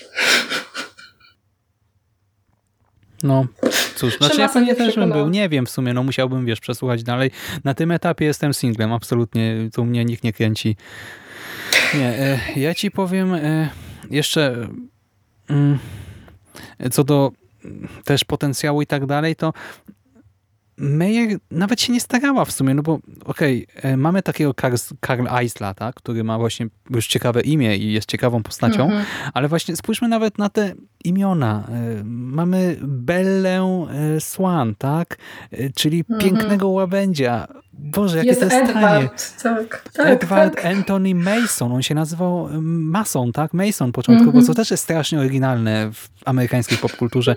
No, cóż, znaczy ja pewnie też bym był, nie wiem w sumie, no musiałbym, wiesz, przesłuchać dalej. Na tym etapie jestem singlem, absolutnie, tu mnie nikt nie kręci. Nie, e, ja ci powiem e, jeszcze mm, co do też potencjału i tak dalej, to Meyer nawet się nie starała w sumie, no bo okej, okay, e, mamy takiego Karl, Karl Eisla, tak, który ma właśnie już ciekawe imię i jest ciekawą postacią, mm -hmm. ale właśnie spójrzmy nawet na te imiona. E, mamy Bellę e, Swan, tak, czyli mm -hmm. pięknego łabędzia. Boże, jakie jest to jest Edward, tak, tak, Edward tak. Anthony Mason, on się nazywał Mason, tak, Mason początkowo, mm -hmm. co też jest strasznie oryginalne w amerykańskiej popkulturze.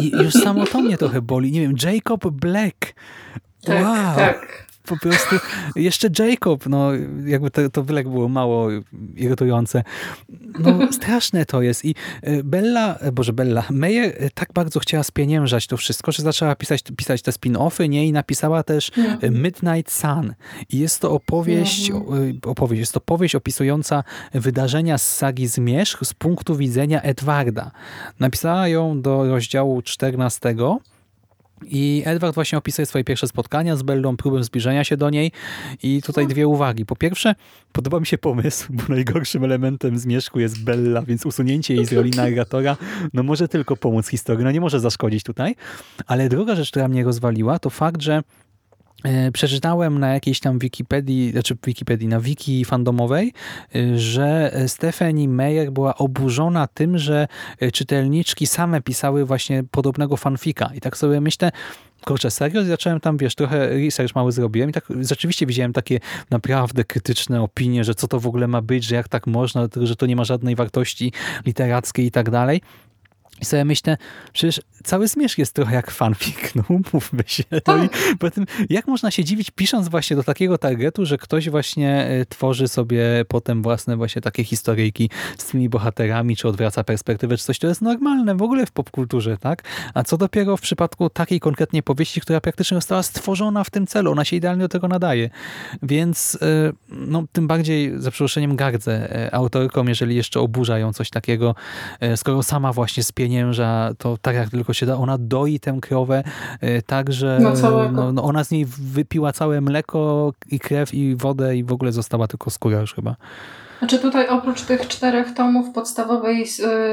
I już samo to mnie trochę boli. Nie wiem, Jacob Black. Tak, wow. tak. Po prostu jeszcze Jacob, no jakby to, to Black było mało irytujące. No [laughs] straszne to jest. I e, Bella, e, Boże Bella, Meyer e, tak bardzo chciała spieniężać to wszystko, że zaczęła pisać, pisać te spin-offy, nie? I napisała też mhm. Midnight Sun. I jest to opowieść, mhm. opowieść, jest to powieść opisująca wydarzenia z sagi Zmierzch z punktu widzenia Edwarda. Napisała ją do rozdziału 14 i Edward właśnie opisuje swoje pierwsze spotkania z Bellą, próbę zbliżenia się do niej i tutaj dwie uwagi. Po pierwsze, podoba mi się pomysł, bo najgorszym elementem zmierzchu jest Bella, więc usunięcie jej z roli [laughs] narratora no może tylko pomóc historii, no nie może zaszkodzić tutaj. Ale druga rzecz, która mnie rozwaliła, to fakt, że przeczytałem na jakiejś tam Wikipedii, znaczy Wikipedii, na wiki fandomowej, e, że Stephanie Meyer była oburzona tym, że e, czytelniczki same pisały właśnie podobnego fanfika. I tak sobie myślę, kurczę, serio? Zacząłem tam, wiesz, trochę research mały zrobiłem i tak rzeczywiście widziałem takie naprawdę krytyczne opinie, że co to w ogóle ma być, że jak tak można, że to nie ma żadnej wartości literackiej i tak dalej. I sobie myślę, przecież cały zmierzch jest trochę jak fanfic, [laughs] no umówmy się. No i potem, jak można się dziwić pisząc właśnie do takiego targetu, że ktoś właśnie e, tworzy sobie potem własne właśnie takie historyjki z tymi bohaterami, czy odwraca perspektywę, czy coś, to jest normalne w ogóle w popkulturze, tak? A co dopiero w przypadku takiej konkretnie powieści, która praktycznie została stworzona w tym celu, ona się idealnie do tego nadaje. Więc e, no, tym bardziej za przeproszeniem gardzę e, autorkom, jeżeli jeszcze oburzają coś takiego, skoro sama właśnie spienięża to tak jak tylko się da, ona doi tę krowę y, tak, że no, no, no, ona z niej wypiła całe mleko i krew i wodę i w ogóle została tylko skóra już chyba. Znaczy tutaj oprócz tych czterech tomów podstawowej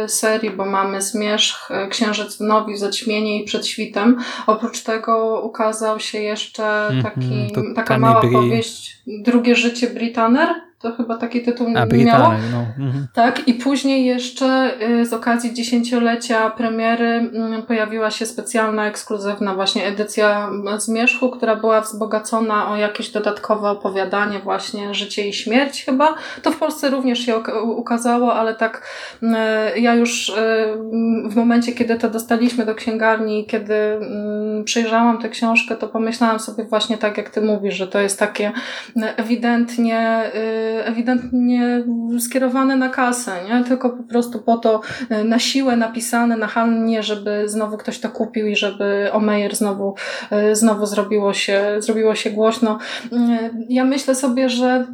y, serii, bo mamy Zmierzch, y, Księżyc w Nowi, Zaćmienie i Przed Świtem, oprócz tego ukazał się jeszcze mhm, taki, mm -hmm, taka mała powieść Drugie życie Britanner, to chyba taki tytuł A, miało. No. Mhm. Tak, i później jeszcze y, z okazji dziesięciolecia premiery mm, pojawiła się specjalna, ekskluzywna właśnie edycja Zmierzchu, która była wzbogacona o jakieś dodatkowe opowiadanie właśnie Życie i Śmierć chyba. To w Polsce również się ukazało, ale tak y, ja już y, w momencie, kiedy to dostaliśmy do księgarni, kiedy mm, przejrzałam tę książkę, to pomyślałam sobie właśnie tak, jak ty mówisz, że to jest takie ewidentnie ewidentnie skierowane na kasę, nie? tylko po prostu po to e, na siłę napisane nachalnie, żeby znowu ktoś to kupił i żeby o Meyer znowu, e, znowu zrobiło się, zrobiło się głośno. E, ja myślę sobie, że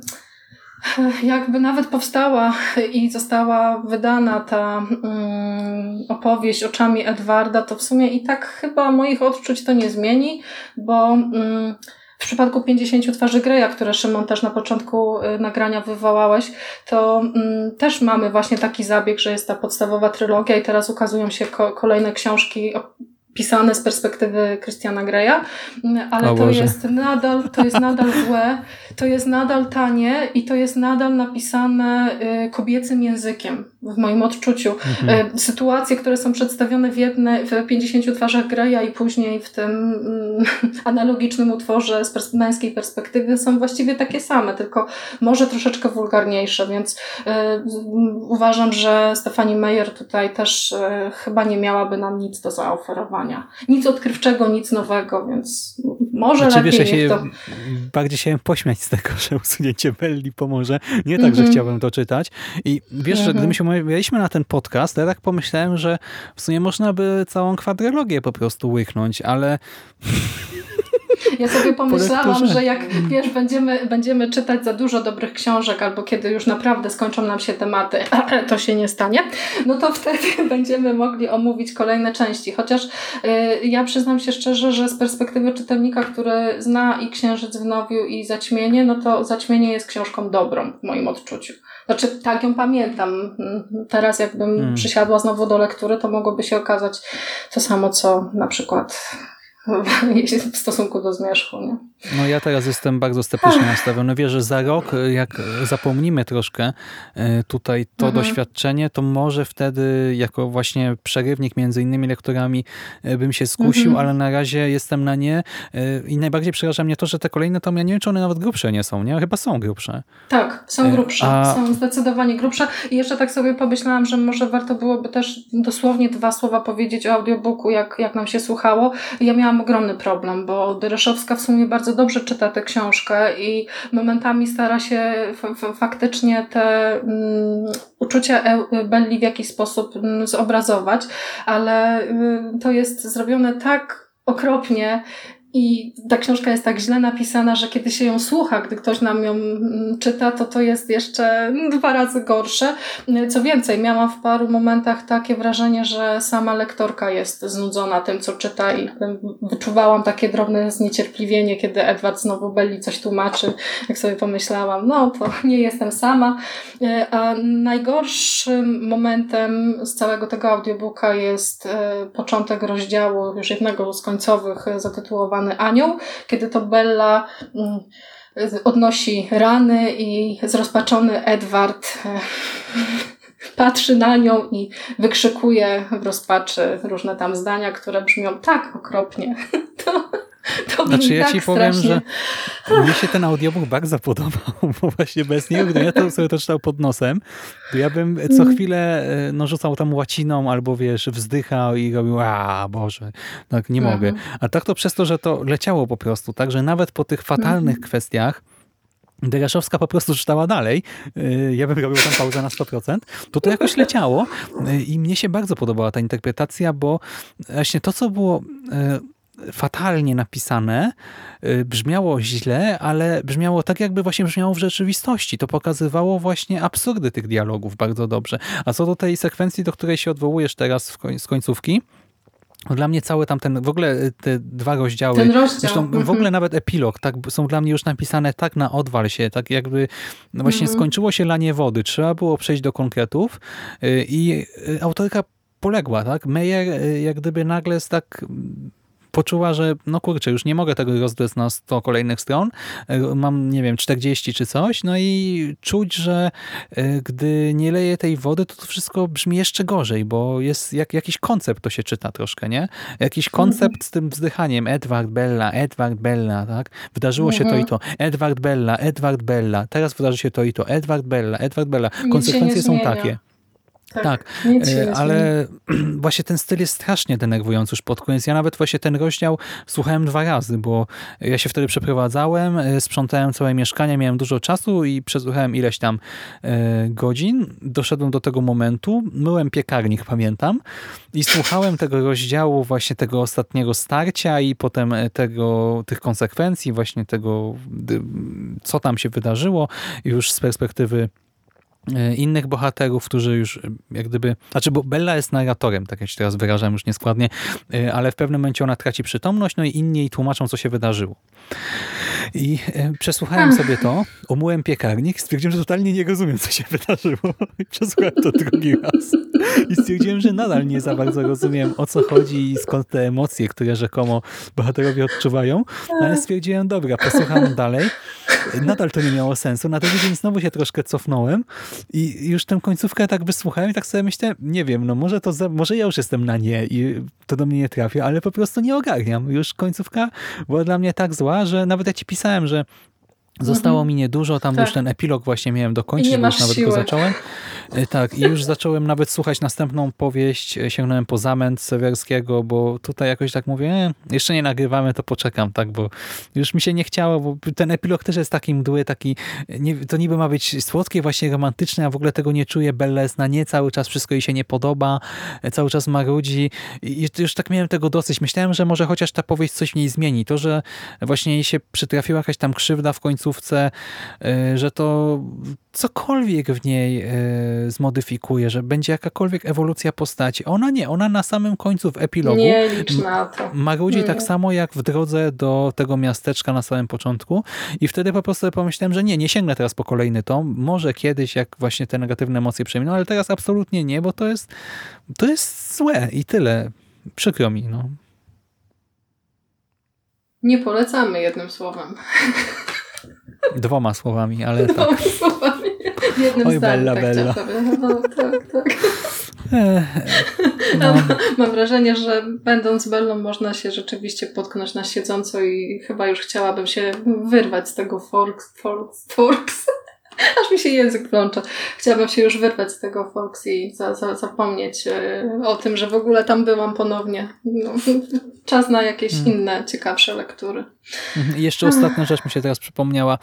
jakby nawet powstała i została wydana ta um, opowieść oczami Edwarda, to w sumie i tak chyba moich odczuć to nie zmieni, bo um, w przypadku 50 twarzy Greya, które Szymon też na początku y, nagrania wywołałeś, to mm, też mamy właśnie taki zabieg, że jest ta podstawowa trylogia i teraz ukazują się ko kolejne książki pisane z perspektywy Christiana Greya, ale to jest nadal, to jest nadal [laughs] złe, to jest nadal tanie i to jest nadal napisane y, kobiecym językiem, w moim odczuciu. Mhm. Y, sytuacje, które są przedstawione w jednej, w 50 twarzach Greya i później w tym mm, [laughs] analogicznym utworze z pers męskiej perspektywy są właściwie takie same, tylko może troszeczkę wulgarniejsze, więc y, uważam, że Stefani Meyer tutaj też chyba nie miałaby nam nic do zaoferowania nic odkrywczego, nic nowego, więc Może Znaczy, lepiej wiesz, ja się to... bardziej chciałem pośmiać z tego, że usunięcie Belli pomoże. Nie tak, że Mhm. chciałbym to czytać. I wiesz, że Mhm. gdy my się umawialiśmy na ten podcast, to ja tak pomyślałem, że w sumie można by całą kwadrologię po prostu łyknąć, ale Ja sobie [laughs] pomyślałam, że jak wiesz, będziemy, będziemy czytać za dużo dobrych książek, albo kiedy już naprawdę skończą nam się tematy, [clears throat] to się nie stanie, no to wtedy [laughs] będziemy mogli omówić kolejne części. Chociaż y, ja przyznam się szczerze, że z perspektywy czytelnika, który zna i Księżyc w Nowiu i Zaćmienie, no to Zaćmienie jest książką dobrą w moim odczuciu. Znaczy, tak ją pamiętam. Teraz jakbym Hmm. przysiadła znowu do lektury, to mogłoby się okazać to samo, co na przykład w stosunku do zmierzchu. Nie? no ja teraz jestem bardzo sceptycznie nastawiony. Wierzę, że za rok, jak zapomnimy troszkę e, tutaj to Mhm. doświadczenie, to może wtedy jako właśnie przerywnik między innymi lektorami e, bym się skusił, Mhm. ale na razie jestem na nie e, i najbardziej przeraża mnie to, że te kolejne to ja nie wiem, czy one nawet grubsze nie są, nie? Chyba są grubsze. Tak, są grubsze. a- Są zdecydowanie grubsze. I jeszcze tak sobie pomyślałam, że może warto byłoby też dosłownie dwa słowa powiedzieć o audiobooku, jak, jak nam się słuchało. Ja miałam ogromny problem, bo Dereszowska w sumie bardzo dobrze czyta tę książkę i momentami stara się faktycznie te mm, uczucia Eu- Belli w jakiś sposób mm, zobrazować, ale y, to jest zrobione tak okropnie i ta książka jest tak źle napisana, że kiedy się ją słucha, gdy ktoś nam ją mm, czyta, to to jest jeszcze dwa razy gorsze. Co więcej, miałam w paru momentach takie wrażenie, że sama lektorka jest znudzona tym, co czyta i wyczuwałam takie drobne zniecierpliwienie, kiedy Edward znowu Belli coś tłumaczy. Jak sobie pomyślałam, no to nie jestem sama. E, A najgorszym momentem z całego tego audiobooka jest e, początek rozdziału, już jednego z końcowych, e, zatytułowany Anioł, kiedy to Bella mm, odnosi rany i zrozpaczony Edward e, [laughs] patrzy na nią i wykrzykuje w rozpaczy różne tam zdania, które brzmią tak okropnie. [laughs] To, to Znaczy ja tak ci powiem, strasznie. że mnie się ten audiobook bardzo podobał, bo właśnie bez niego, gdybym ja to sobie to czytał pod nosem, to ja bym co Mm. chwilę e, no, rzucał tam łaciną albo wiesz, wzdychał i robił a Boże, tak nie mogę. Mhm. A tak to przez to, że to leciało po prostu, tak, że nawet po tych fatalnych Mhm. kwestiach Dereszowska po prostu czytała dalej, y, ja bym robił tam pauzę na 100%, to to jakoś leciało y, i mnie się bardzo podobała ta interpretacja, bo właśnie to, co było fatalnie napisane, y, brzmiało źle, ale brzmiało tak, jakby właśnie brzmiało w rzeczywistości. To pokazywało właśnie absurdy tych dialogów bardzo dobrze. A co do tej sekwencji, do której się odwołujesz teraz koń- z końcówki, dla mnie cały tam ten, w ogóle y, te dwa rozdziały, Ten rozdział. Zresztą w Mhm. ogóle nawet epilog tak są dla mnie już napisane tak na odwal się, tak jakby no właśnie Mhm. skończyło się lanie wody, trzeba było przejść do konkretów y, i autorka poległa, tak? Meyer jak gdyby nagle tak poczuła, że no kurczę, już nie mogę tego rozdać na 100 kolejnych stron, y, mam nie wiem, 40 czy coś, no i czuć, że y, gdy nie leje tej wody, to to wszystko brzmi jeszcze gorzej, bo jest jak, jakiś koncept to się czyta troszkę, nie? Jakiś koncept z tym wzdychaniem. Edward Bella, Edward Bella, tak? Wydarzyło się to i to. Edward Bella, Edward Bella. Teraz wydarzy się to i to. Edward Bella, Edward Bella. Konsekwencje są takie. Tak, Tak, E, ale [clears throat] właśnie ten styl jest strasznie denerwujący już pod koniec. Ja nawet właśnie ten rozdział słuchałem dwa razy, bo ja się wtedy przeprowadzałem, e, sprzątałem całe mieszkanie, miałem dużo czasu i przesłuchałem ileś tam e, godzin. Doszedłem do tego momentu, myłem piekarnik, pamiętam, i słuchałem tego rozdziału właśnie tego ostatniego starcia i potem tego, tych konsekwencji, właśnie tego, co tam się wydarzyło. Już z perspektywy innych bohaterów, którzy już e, jak gdyby... Znaczy, bo Bella jest narratorem, tak jak się teraz wyrażam już nieskładnie, e, ale w pewnym momencie ona traci przytomność, no i inni jej tłumaczą, co się wydarzyło. I e, przesłuchałem sobie to, umyłem piekarnik, stwierdziłem, że totalnie nie rozumiem, co się wydarzyło. Przesłuchałem to drugi raz. I stwierdziłem, że nadal nie za bardzo rozumiem, o co chodzi i skąd te emocje, które rzekomo bohaterowie odczuwają. No, ale stwierdziłem, dobra, posłucham dalej. Nadal to nie miało sensu. Na drugi dzień znowu się troszkę cofnąłem i już tę końcówkę tak wysłuchałem i tak sobie myślę, nie wiem, no może to, za, może ja już jestem na nie i to do mnie nie trafia, ale po prostu nie ogarniam. Już końcówka była dla mnie tak zła, że nawet ja ci pisałem, że Zostało mi niedużo, tam Tak. już ten epilog właśnie miałem dokończyć, bo już nawet siły. go zacząłem. E, Tak, i już zacząłem nawet słuchać następną powieść, e, sięgnąłem po Zamęt Sewerskiego, bo tutaj jakoś tak mówię, e, jeszcze nie nagrywamy, to poczekam, tak, bo już mi się nie chciało, bo ten epilog też jest taki mdły, taki, e, nie, to niby ma być słodkie, właśnie romantyczne, a w ogóle tego nie czuję, Bella jest na nie, cały czas wszystko jej się nie podoba, cały czas marudzi i już tak miałem tego dosyć. Myślałem, że może chociaż ta powieść coś w niej zmieni. To, że właśnie jej się przytrafiła jakaś tam krzywda w końcówce, e, że to cokolwiek w niej e, zmodyfikuje, że będzie jakakolwiek ewolucja postaci. Ona nie, ona na samym końcu w epilogu Nie licz na to. marudzi tak samo jak w drodze do tego miasteczka na samym początku i wtedy po prostu pomyślałem, że nie, nie sięgnę teraz po kolejny tom, może kiedyś jak właśnie te negatywne emocje przeminą, ale teraz absolutnie nie, bo to jest to jest złe i tyle. Przykro mi, no. Nie polecamy jednym słowem. [laughs] Dwoma słowami, ale tak. Dwoma słowami. W jednym Oj, Bella, tak Bella. powiedzieć. No, tak, tak. No. Mam wrażenie, że będąc Bellą można się rzeczywiście potknąć na siedząco i chyba już chciałabym się wyrwać z tego Forks, Forks, Forks. Aż mi się język plącze. Chciałabym się już wyrwać z tego Fox i za, za, zapomnieć e, o tym, że w ogóle tam byłam ponownie. No, [laughs] czas na jakieś Hmm. inne, ciekawsze lektury. Mhm. I jeszcze ostatnia rzecz mi się teraz przypomniała.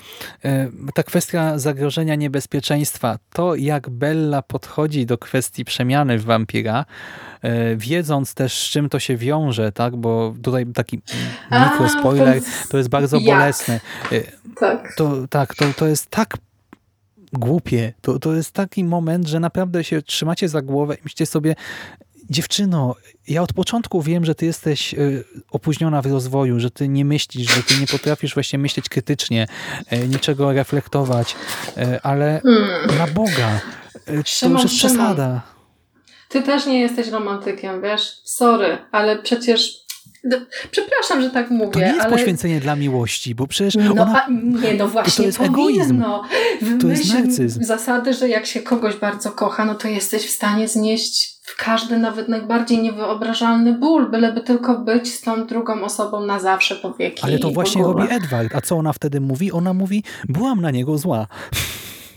E, Ta kwestia zagrożenia niebezpieczeństwa. To, jak Bella podchodzi do kwestii przemiany w wampira, e, wiedząc też, z czym to się wiąże, tak? bo tutaj taki mikrospoiler, to jest- bardzo jak? bolesne. E, Tak. To, tak, to, to jest tak głupie. To, to jest taki moment, że naprawdę się trzymacie za głowę i myślicie sobie, dziewczyno, ja od początku wiem, że ty jesteś y, opóźniona w rozwoju, że ty nie myślisz, że ty nie potrafisz właśnie myśleć krytycznie, y, niczego reflektować, y, ale Hmm. na Boga, to Szymon, już jest przesada. Ty też nie jesteś romantykiem, wiesz? Sorry, ale przecież. D- Przepraszam, że tak mówię, To nie jest ale. poświęcenie dla miłości, bo przecież No, ona... a, nie, no właśnie to jest powinno. egoizm. To jest narcyzm. zasady, że jak się kogoś bardzo kocha, no to jesteś w stanie znieść w każdy, nawet najbardziej niewyobrażalny ból, byleby tylko być z tą drugą osobą na zawsze po wieki. Ale to właśnie robi Edward. A co ona wtedy mówi? Ona mówi, byłam na niego zła.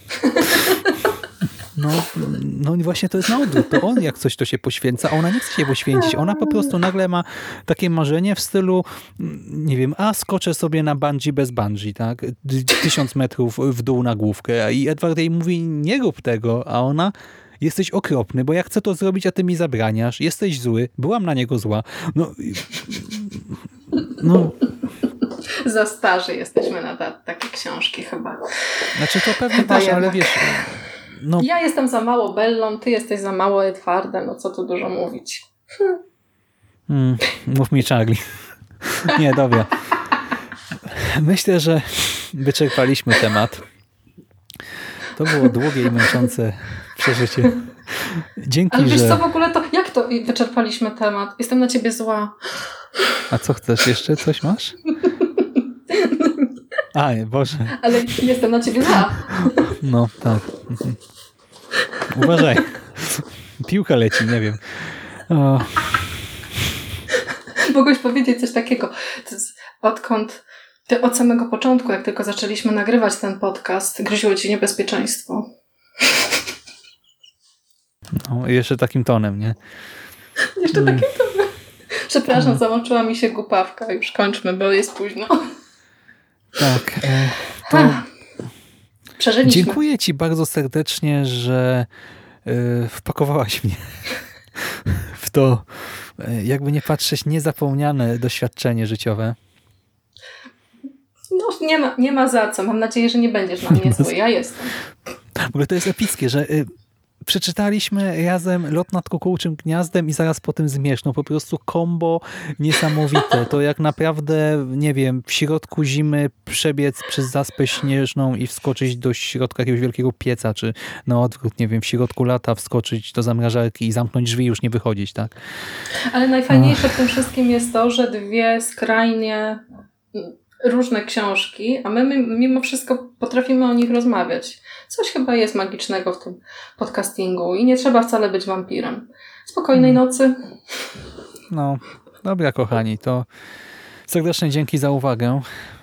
[laughs] No, no i właśnie to jest na odwrót. To on jak coś to się poświęca, a ona nie chce się poświęcić. Ona po prostu nagle ma takie marzenie w stylu, nie wiem, a skoczę sobie na bungee bez bungee, tak? Tysiąc metrów w dół na główkę. I Edward jej mówi, nie rób tego, a ona jesteś okropny, bo ja chcę to zrobić, a ty mi zabraniasz. Jesteś zły, byłam na niego zła. No, no Za starzy jesteśmy na ta, takie książki chyba. Znaczy to pewnie Chyba też, ale jednak. wiesz, no Ja jestem za mało Bellą, ty jesteś za mało Edwardem, no co tu dużo mówić. mm, mów mi Charlie. Nie, dobra. Myślę, że wyczerpaliśmy temat. To było długie i męczące przeżycie. Dzięki, Ale wiesz że... co, w ogóle to, jak to wyczerpaliśmy temat? Jestem na ciebie zła. A co chcesz? Jeszcze coś masz? [laughs] A, Boże. Ale jestem na ciebie zła. No, tak. Uważaj. Piłka leci, nie wiem. O, Mogłeś powiedzieć coś takiego. Odkąd ty od samego początku, jak tylko zaczęliśmy nagrywać ten podcast, groziło ci niebezpieczeństwo. no, jeszcze takim tonem, nie? Jeszcze Mm. takim to Przepraszam, załączyła mi się głupawka. Już kończmy, bo jest późno. Tak. e, To Przeżyliśmy. Dziękuję Ci bardzo serdecznie, że y, wpakowałaś mnie [laughs] w to, y, jakby nie patrzeć, niezapomniane doświadczenie życiowe. No, nie ma, nie ma za co. Mam nadzieję, że nie będziesz na mnie [laughs] zły. Ja jestem. W ogóle to jest epickie, że y, przeczytaliśmy razem Lot nad kukułczym gniazdem i zaraz po tym Zmierzch. No po prostu kombo niesamowite. To jak naprawdę, nie wiem, w środku zimy przebiec przez zaspę śnieżną i wskoczyć do środka jakiegoś wielkiego pieca, czy na odwrót, nie wiem, w środku lata wskoczyć do zamrażarki i zamknąć drzwi i już nie wychodzić, tak? Ale najfajniejsze w tym wszystkim jest to, że dwie skrajnie różne książki, a my mimo wszystko potrafimy o nich rozmawiać. Coś chyba jest magicznego w tym podcastingu i nie trzeba wcale być wampirem. Spokojnej nocy. No, dobra kochani, to Serdeczne dzięki za uwagę.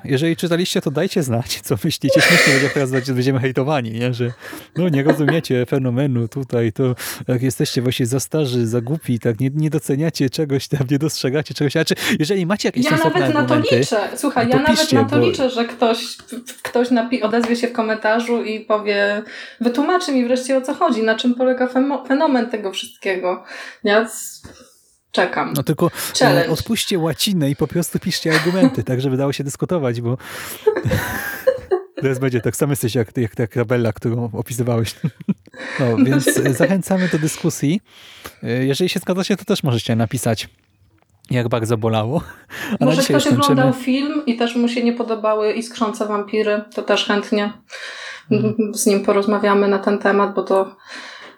Jeżeli czytaliście, to dajcie znać, co myślicie. Śmiesznie będzie, teraz będzie- będziemy hejtowani, nie? że no nie rozumiecie fenomenu tutaj, to jak jesteście właśnie za starzy, za głupi, tak nie, nie doceniacie czegoś tam, nie dostrzegacie czegoś. Znaczy, jeżeli macie jakieś Ja nawet na to argumenty, liczę. Słuchaj, to ja nawet piszcie, na to bo- liczę, że ktoś, ktoś odezwie się w komentarzu i powie, wytłumaczy mi wreszcie o co chodzi, na czym polega fenomen tego wszystkiego. C- czekam. no tylko Challenge. e, odpuśćcie łacinę i po prostu piszcie argumenty, tak żeby dało się dyskutować, bo [laughs] teraz będzie tak samo jesteś jak, jak ta tabela, którą opisywałeś. [laughs] No, więc e, zachęcamy do dyskusji. E, Jeżeli się zgadzacie, to też możecie napisać, jak bardzo bolało. A Może ktoś kończymy. oglądał film i też mu się nie podobały iskrzące wampiry, to też chętnie Mhm. z nim porozmawiamy na ten temat, bo to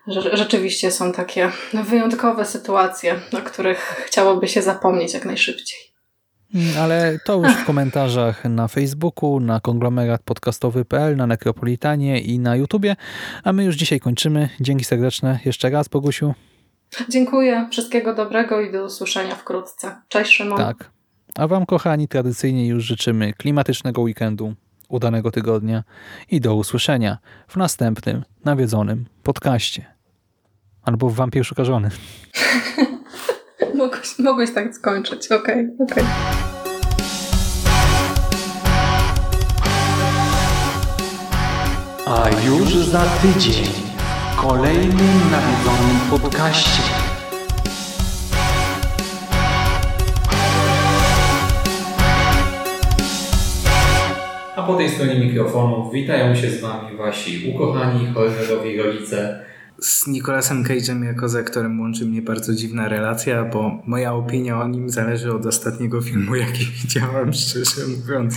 rze- rzeczywiście są takie wyjątkowe sytuacje, o których chciałoby się zapomnieć jak najszybciej. Mm, Ale to już w komentarzach na Facebooku, na konglomerat podcastowy.pl, na Nekropolitanie i na YouTubie. A my już dzisiaj kończymy. Dzięki serdeczne jeszcze raz, Bogusiu. Dziękuję, wszystkiego dobrego i do usłyszenia wkrótce. Cześć Szymon. Tak. A wam, kochani, tradycyjnie już życzymy klimatycznego weekendu, udanego tygodnia i do usłyszenia w następnym nawiedzonym podcaście. Albo w Wampir Szuka Żony. [laughs] Mogłeś, mogłeś tak skończyć, okej, okej. A już za tydzień w kolejnym nawiedzonym podcaście. A po tej stronie mikrofonu witają się z Wami Wasi ukochani, horrorowi rodzice. Z Nicolasem Cage'em jako z aktorem łączy mnie bardzo dziwna relacja, bo moja opinia o nim zależy od ostatniego filmu, [laughs] jaki widziałam, szczerze mówiąc.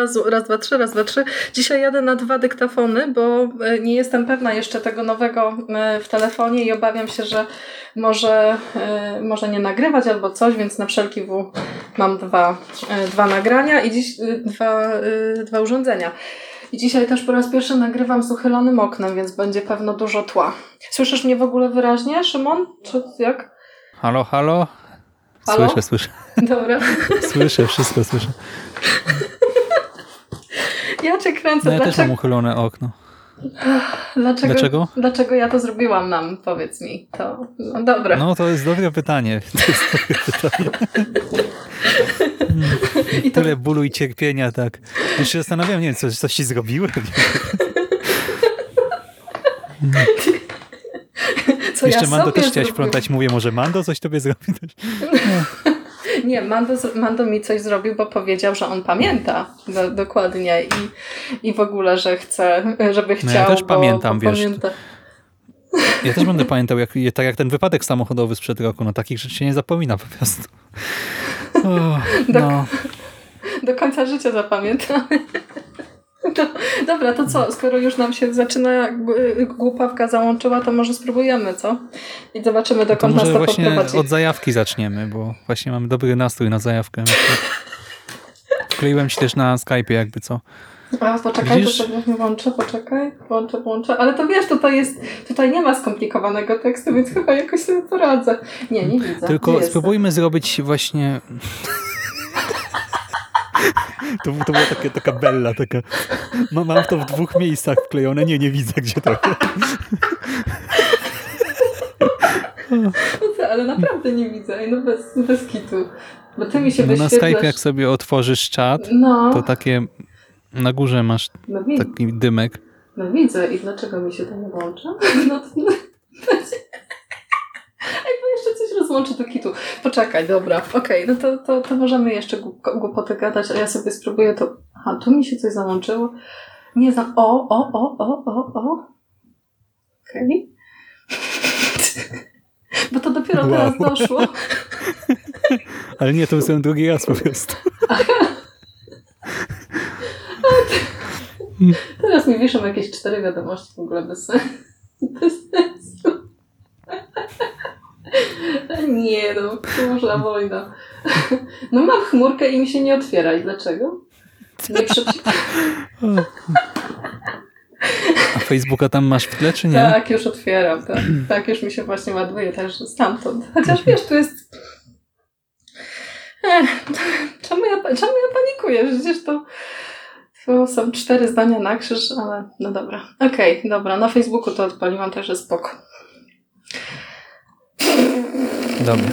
Raz, raz, dwa, trzy, raz, dwa, trzy. Dzisiaj jadę na dwa dyktafony, bo e, nie jestem pewna jeszcze tego nowego e, w telefonie i obawiam się, że może, e, może nie nagrywać albo coś, więc na wszelki W mam dwa, dwa nagrania i dziś dwa, dwa urządzenia. I dzisiaj też po raz pierwszy nagrywam z uchylonym oknem, więc będzie pewno dużo tła. Słyszysz mnie w ogóle wyraźnie, Szymon? Czy jak? Halo, halo? Halo? Słyszę, słyszę. Dobra. [laughs] Słyszę, wszystko słyszę. [laughs] Ja cię kręcę. No ja też Dlaczego? mam uchylone okno. Dlaczego, Dlaczego? Dlaczego ja to zrobiłam nam? Powiedz mi. To, no dobra. No to jest dobre pytanie. [laughs] To jest dobre pytanie. I to, Tyle bólu i cierpienia, tak. Już się zastanawiam, nie wiem, coś, coś ci zrobiłem? co Jeszcze ja Mando też chciałaś wplątać. Mówię, może Mando coś tobie zrobi też? [laughs] Nie, Mando, Mando mi coś zrobił, bo powiedział, że on pamięta do, dokładnie i, i w ogóle, że chce, żeby chciał. No ja też bo, pamiętam, bo wiesz. Pamięta. Ja też będę [laughs] pamiętał, jak, tak jak ten wypadek samochodowy sprzed roku. No takich rzeczy się nie zapomina po prostu. O, no. [laughs] Do końca życia zapamiętam. To, dobra, to co? Skoro już nam się zaczyna głupawka załączyła, to może spróbujemy, co? I zobaczymy, To dokąd nas może to właśnie poprowadzi. od zajawki zaczniemy, bo właśnie mamy dobry nastrój na zajawkę. Wkleiłem ci też na Skype'ie jakby co. A, poczekaj, Widzisz? to sobie włączę, poczekaj, włączę, włączę. Ale to wiesz, tutaj jest, tutaj nie ma skomplikowanego tekstu, więc chyba jakoś sobie poradzę. Nie, nie widzę. Tylko jest? spróbujmy zrobić właśnie... To, to była taka, taka bella, taka... Ma- Mam to w dwóch miejscach wklejone. Nie, nie widzę, gdzie to No co, ale naprawdę nie widzę, no bez, bez kitu. Bo ty mi się no, Na. Skype jak sobie otworzysz czat, No, to takie... Na górze masz no, taki dymek. no widzę. I dlaczego mi się to nie włącza? [laughs] No, no, Ej, bo jeszcze coś rozłączy do kitu. Poczekaj, dobra, okej, no to, to, to możemy jeszcze głup- głupoty gadać, a ja sobie spróbuję to... Aha, tu mi się coś załączyło. Nie znam... O, o, o, o, o, o. Okej. [laughs] Bo to dopiero Wow. teraz doszło. [laughs] Ale nie, to ten drugi raz po prostu. [laughs] Teraz mi wiszą jakieś cztery wiadomości w ogóle bez sensu. Bez sensu. [laughs] Nie no, kurza wojna. No mam chmurkę i mi się nie otwiera. I dlaczego? Nie przeczytałam. Facebooka tam masz w tle, czy nie? Tak, już otwieram. Tak, tak już mi się właśnie ładuje też stamtąd. Chociaż wiesz, tu jest... Ech, czemu, ja, czemu ja panikuję? Przecież to, to są cztery zdania na krzyż, ale no dobra. Okej, dobra. Na Facebooku to odpaliłam, także spoko. Dobra.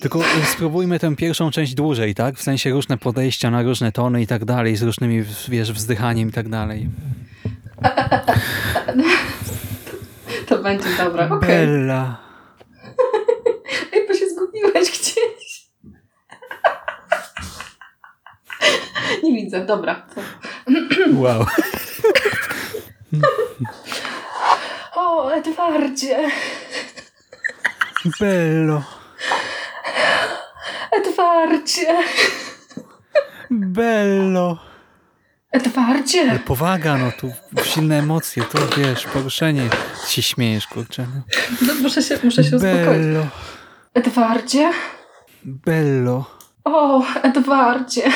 Tylko y, spróbujmy tę pierwszą część dłużej, tak? W sensie różne podejścia na różne tony i tak dalej, z różnymi, wiesz, wzdychaniem i tak dalej. [laughs] To będzie dobra. Okej. Bella. [laughs] Ej, bo się zgubiłeś gdzieś. [laughs] Nie widzę, dobra. To... Wow. O, Edwardzie! Bello. Edwardzie! Bello. Edwardzie! Ale powaga, no tu silne emocje, to wiesz, poruszenie. Się śmiejesz, kurczę. No. No, muszę się, muszę się uspokoić. Bello. Edwardzie? Bello. O, Edwardzie!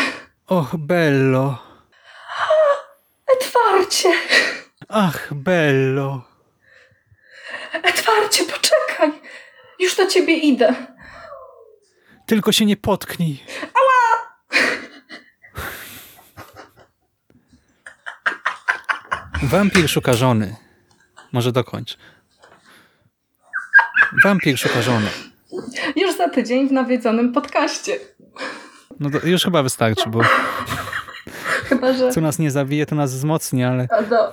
Och, Bello. Edwardzie! Ach, Bello. Edwardzie, poczekaj! Już do ciebie idę. Tylko się nie potknij. Wampir szuka żony. Może dokończ. Wampir szuka żony. Już za tydzień w nawiedzonym podcaście. No to już chyba wystarczy, bo Chyba, że... co nas nie zabije, to nas wzmocni, ale No,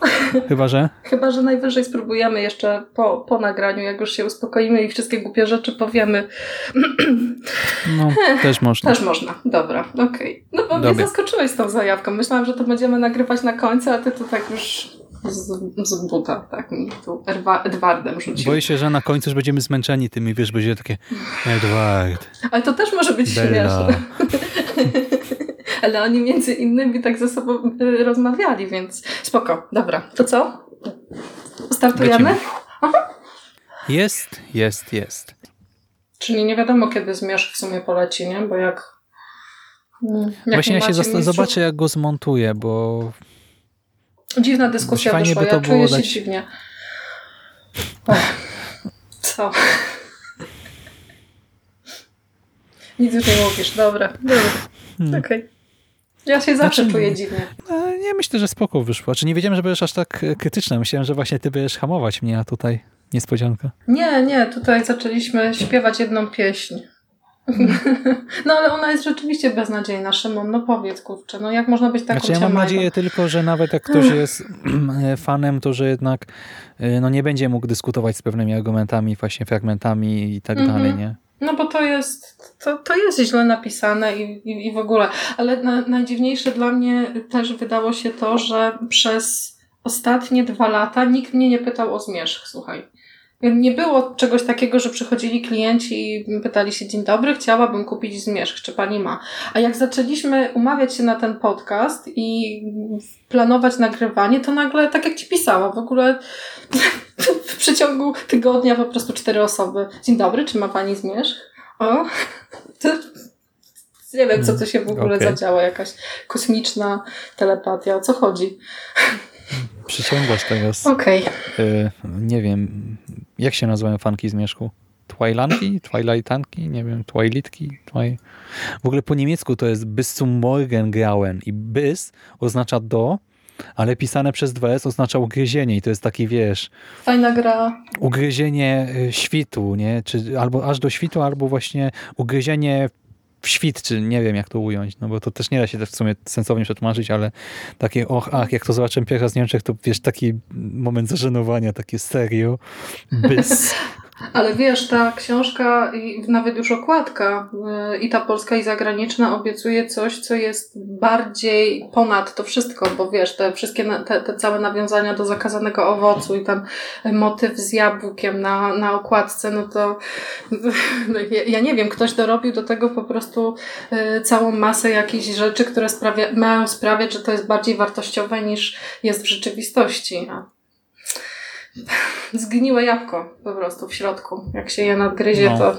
chyba, że... chyba, że najwyżej spróbujemy jeszcze po, po nagraniu, jak już się uspokoimy i wszystkie głupie rzeczy powiemy. [clears throat] No, też można. Też można. Dobra, okej. No bo mnie Dobra. zaskoczyłeś z tą zajawką. Myślałam, że to będziemy nagrywać na końcu, a ty tu tak już z, z buta, tak mi tu Erwa, Edwardem rzucił. Boję się, że na końcu już będziemy zmęczeni tymi, wiesz, będzie takie Edward, Ale to też może być Bella. śmieszne. [laughs] Ale oni między innymi tak ze sobą y, rozmawiali, więc spoko. Dobra, to co? Startujemy? Jest, jest, jest. Czyli nie wiadomo, kiedy zmierzch w sumie poleci, nie? Bo jak... jak Właśnie nie ja się mistrzów- zobaczę, jak go zmontuję, bo Dziwna dyskusja Fajnie wyszła, by to ja było czuję się dać- dziwnie. Ech. Co? [laughs] Nic już nie mówisz, dobra, dobra, Hmm. okej. Ja się zawsze Znaczy- czuję dziwnie. no, nie myślę, że spoko wyszło. Czy nie wiedziałem, że będziesz aż tak e, krytyczna. Myślałem, że właśnie ty będziesz hamować mnie, a tutaj niespodzianka. Nie, nie, tutaj zaczęliśmy śpiewać jedną pieśń. [laughs] No ale ona jest rzeczywiście beznadziejna, Szymon, no powiedz kurczę, no jak można być taką Znaczy ja mam nadzieję tylko, że nawet jak ktoś jest e, fanem, to że jednak e, no, nie będzie mógł dyskutować z pewnymi argumentami, właśnie fragmentami i tak Mhm. dalej, nie? No bo to jest, to, to jest źle napisane i, i, i w ogóle. Ale na, najdziwniejsze dla mnie też wydało się to, że przez ostatnie dwa lata nikt mnie nie pytał o zmierzch, słuchaj. Nie było czegoś takiego, że przychodzili klienci i pytali się, dzień dobry, chciałabym kupić zmierzch, czy pani ma? A jak zaczęliśmy umawiać się na ten podcast i planować nagrywanie, to nagle, tak jak ci pisałam, w ogóle [laughs] w przeciągu tygodnia po prostu cztery osoby. Dzień dobry, czy ma pani zmierzch? O, to nie wiem, co tu się w ogóle Okej. zadziała, jakaś kosmiczna telepatia, o co chodzi? Przyciągasz teraz, Okej. e, nie wiem, jak się nazywają fanki Zmierzchu? Twilanki? Twilightanki? Nie wiem, Twilitki? Twi... W ogóle po niemiecku to jest bis zum Morgen grauen i bis oznacza do, ale pisane przez 2S oznacza ugryzienie i to jest taki, wiesz, Fajna gra. ugryzienie y, świtu, nie? Czy albo aż do świtu, albo właśnie ugryzienie w świt, czy nie wiem jak to ująć, no bo to też nie da się też w sumie sensownie przetłumaczyć, ale takie och, ach, jak to zobaczyłem pierwszy raz w Niemczech, to wiesz, taki moment zażenowania, takie serio, bys. [laughs] Ale wiesz, ta książka i nawet już okładka yy, i ta polska i zagraniczna obiecuje coś, co jest bardziej ponad to wszystko, bo wiesz, te wszystkie, te, te całe nawiązania do zakazanego owocu i tam motyw z jabłkiem na, na okładce, no to no, ja, nie wiem, ktoś dorobił do tego po prostu yy, całą masę jakichś rzeczy, które sprawia, mają sprawiać, że to jest bardziej wartościowe niż jest w rzeczywistości. Zgniłe jabłko po prostu w środku. Jak się je nadgryzie, No. to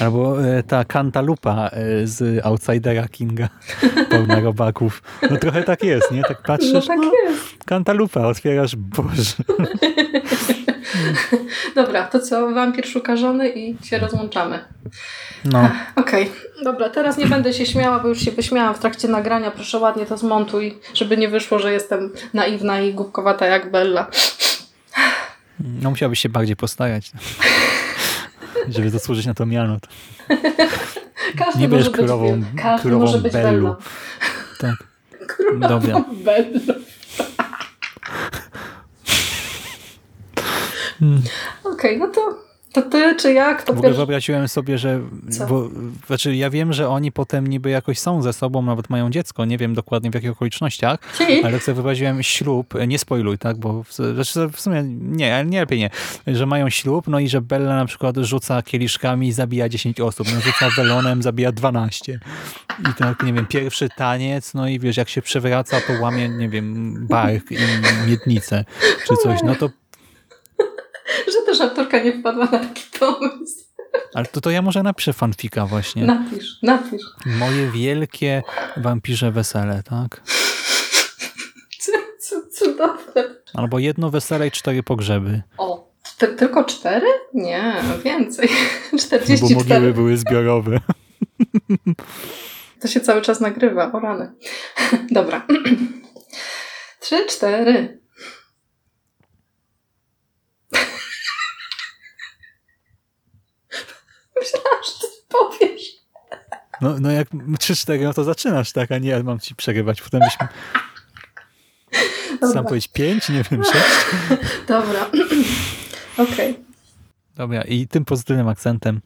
Albo e, ta kantalupa e, z Outsidera Kinga, [laughs] pełna robaków. No trochę tak jest, nie? Tak No patrzysz, tak no, jest. kantalupa, otwierasz, boże. [laughs] [laughs] Dobra, to co? Wampir szuka żony i się rozłączamy. No, Okej, dobra, teraz nie będę się śmiała, bo już się wyśmiałam w trakcie nagrania. Proszę ładnie to zmontuj, żeby nie wyszło, że jestem naiwna i głupkowata jak Bella. no musiałbyś się bardziej postarać, [laughs] żeby zasłużyć na to miano. Każdy Nie może będziesz być królową, Bell- Każdy królową może być Bellu. Tak. [laughs] Dobra. Bellą. Okej, no to, to ty czy jak? To W ogóle pierwszy... wyobraziłem sobie, że. Co? Bo, znaczy, ja wiem, że oni potem niby jakoś są ze sobą, nawet mają dziecko. Nie wiem dokładnie w jakich okolicznościach, Ci? ale sobie wyobraziłem ślub. Nie spoiluj, tak? Bo w, znaczy, w sumie nie, ale nie lepiej nie. Że mają ślub, no i że Bella na przykład rzuca kieliszkami i zabija 10 osób. No, rzuca welonem, zabija 12. I tak, nie wiem, pierwszy taniec, no i wiesz, jak się przewraca, to łamie, nie wiem, bark i miednicę, czy coś. No to Aktorka nie wpadła na taki pomysł. ale to, to ja może napiszę fanfika właśnie. Napisz, napisz. Moje wielkie wampirze wesele, tak? Cudowne. Albo jedno wesele i cztery pogrzeby. O, ty, tylko cztery? Nie, więcej. [laughs] Bo 44. mogiły były zbiorowe. To się cały czas nagrywa, o rany. [laughs] Dobra. [clears throat] Trzy, cztery. Myślałam, że powiesz. No, no jak trzy, cztery, no to zaczynasz, tak? A nie, mam ci przerywać. Potem byśmy... Sam Dobra. powiedzieć pięć, nie wiem, sześć. Dobra. [clears throat] Okej. Dobra, i tym pozytywnym akcentem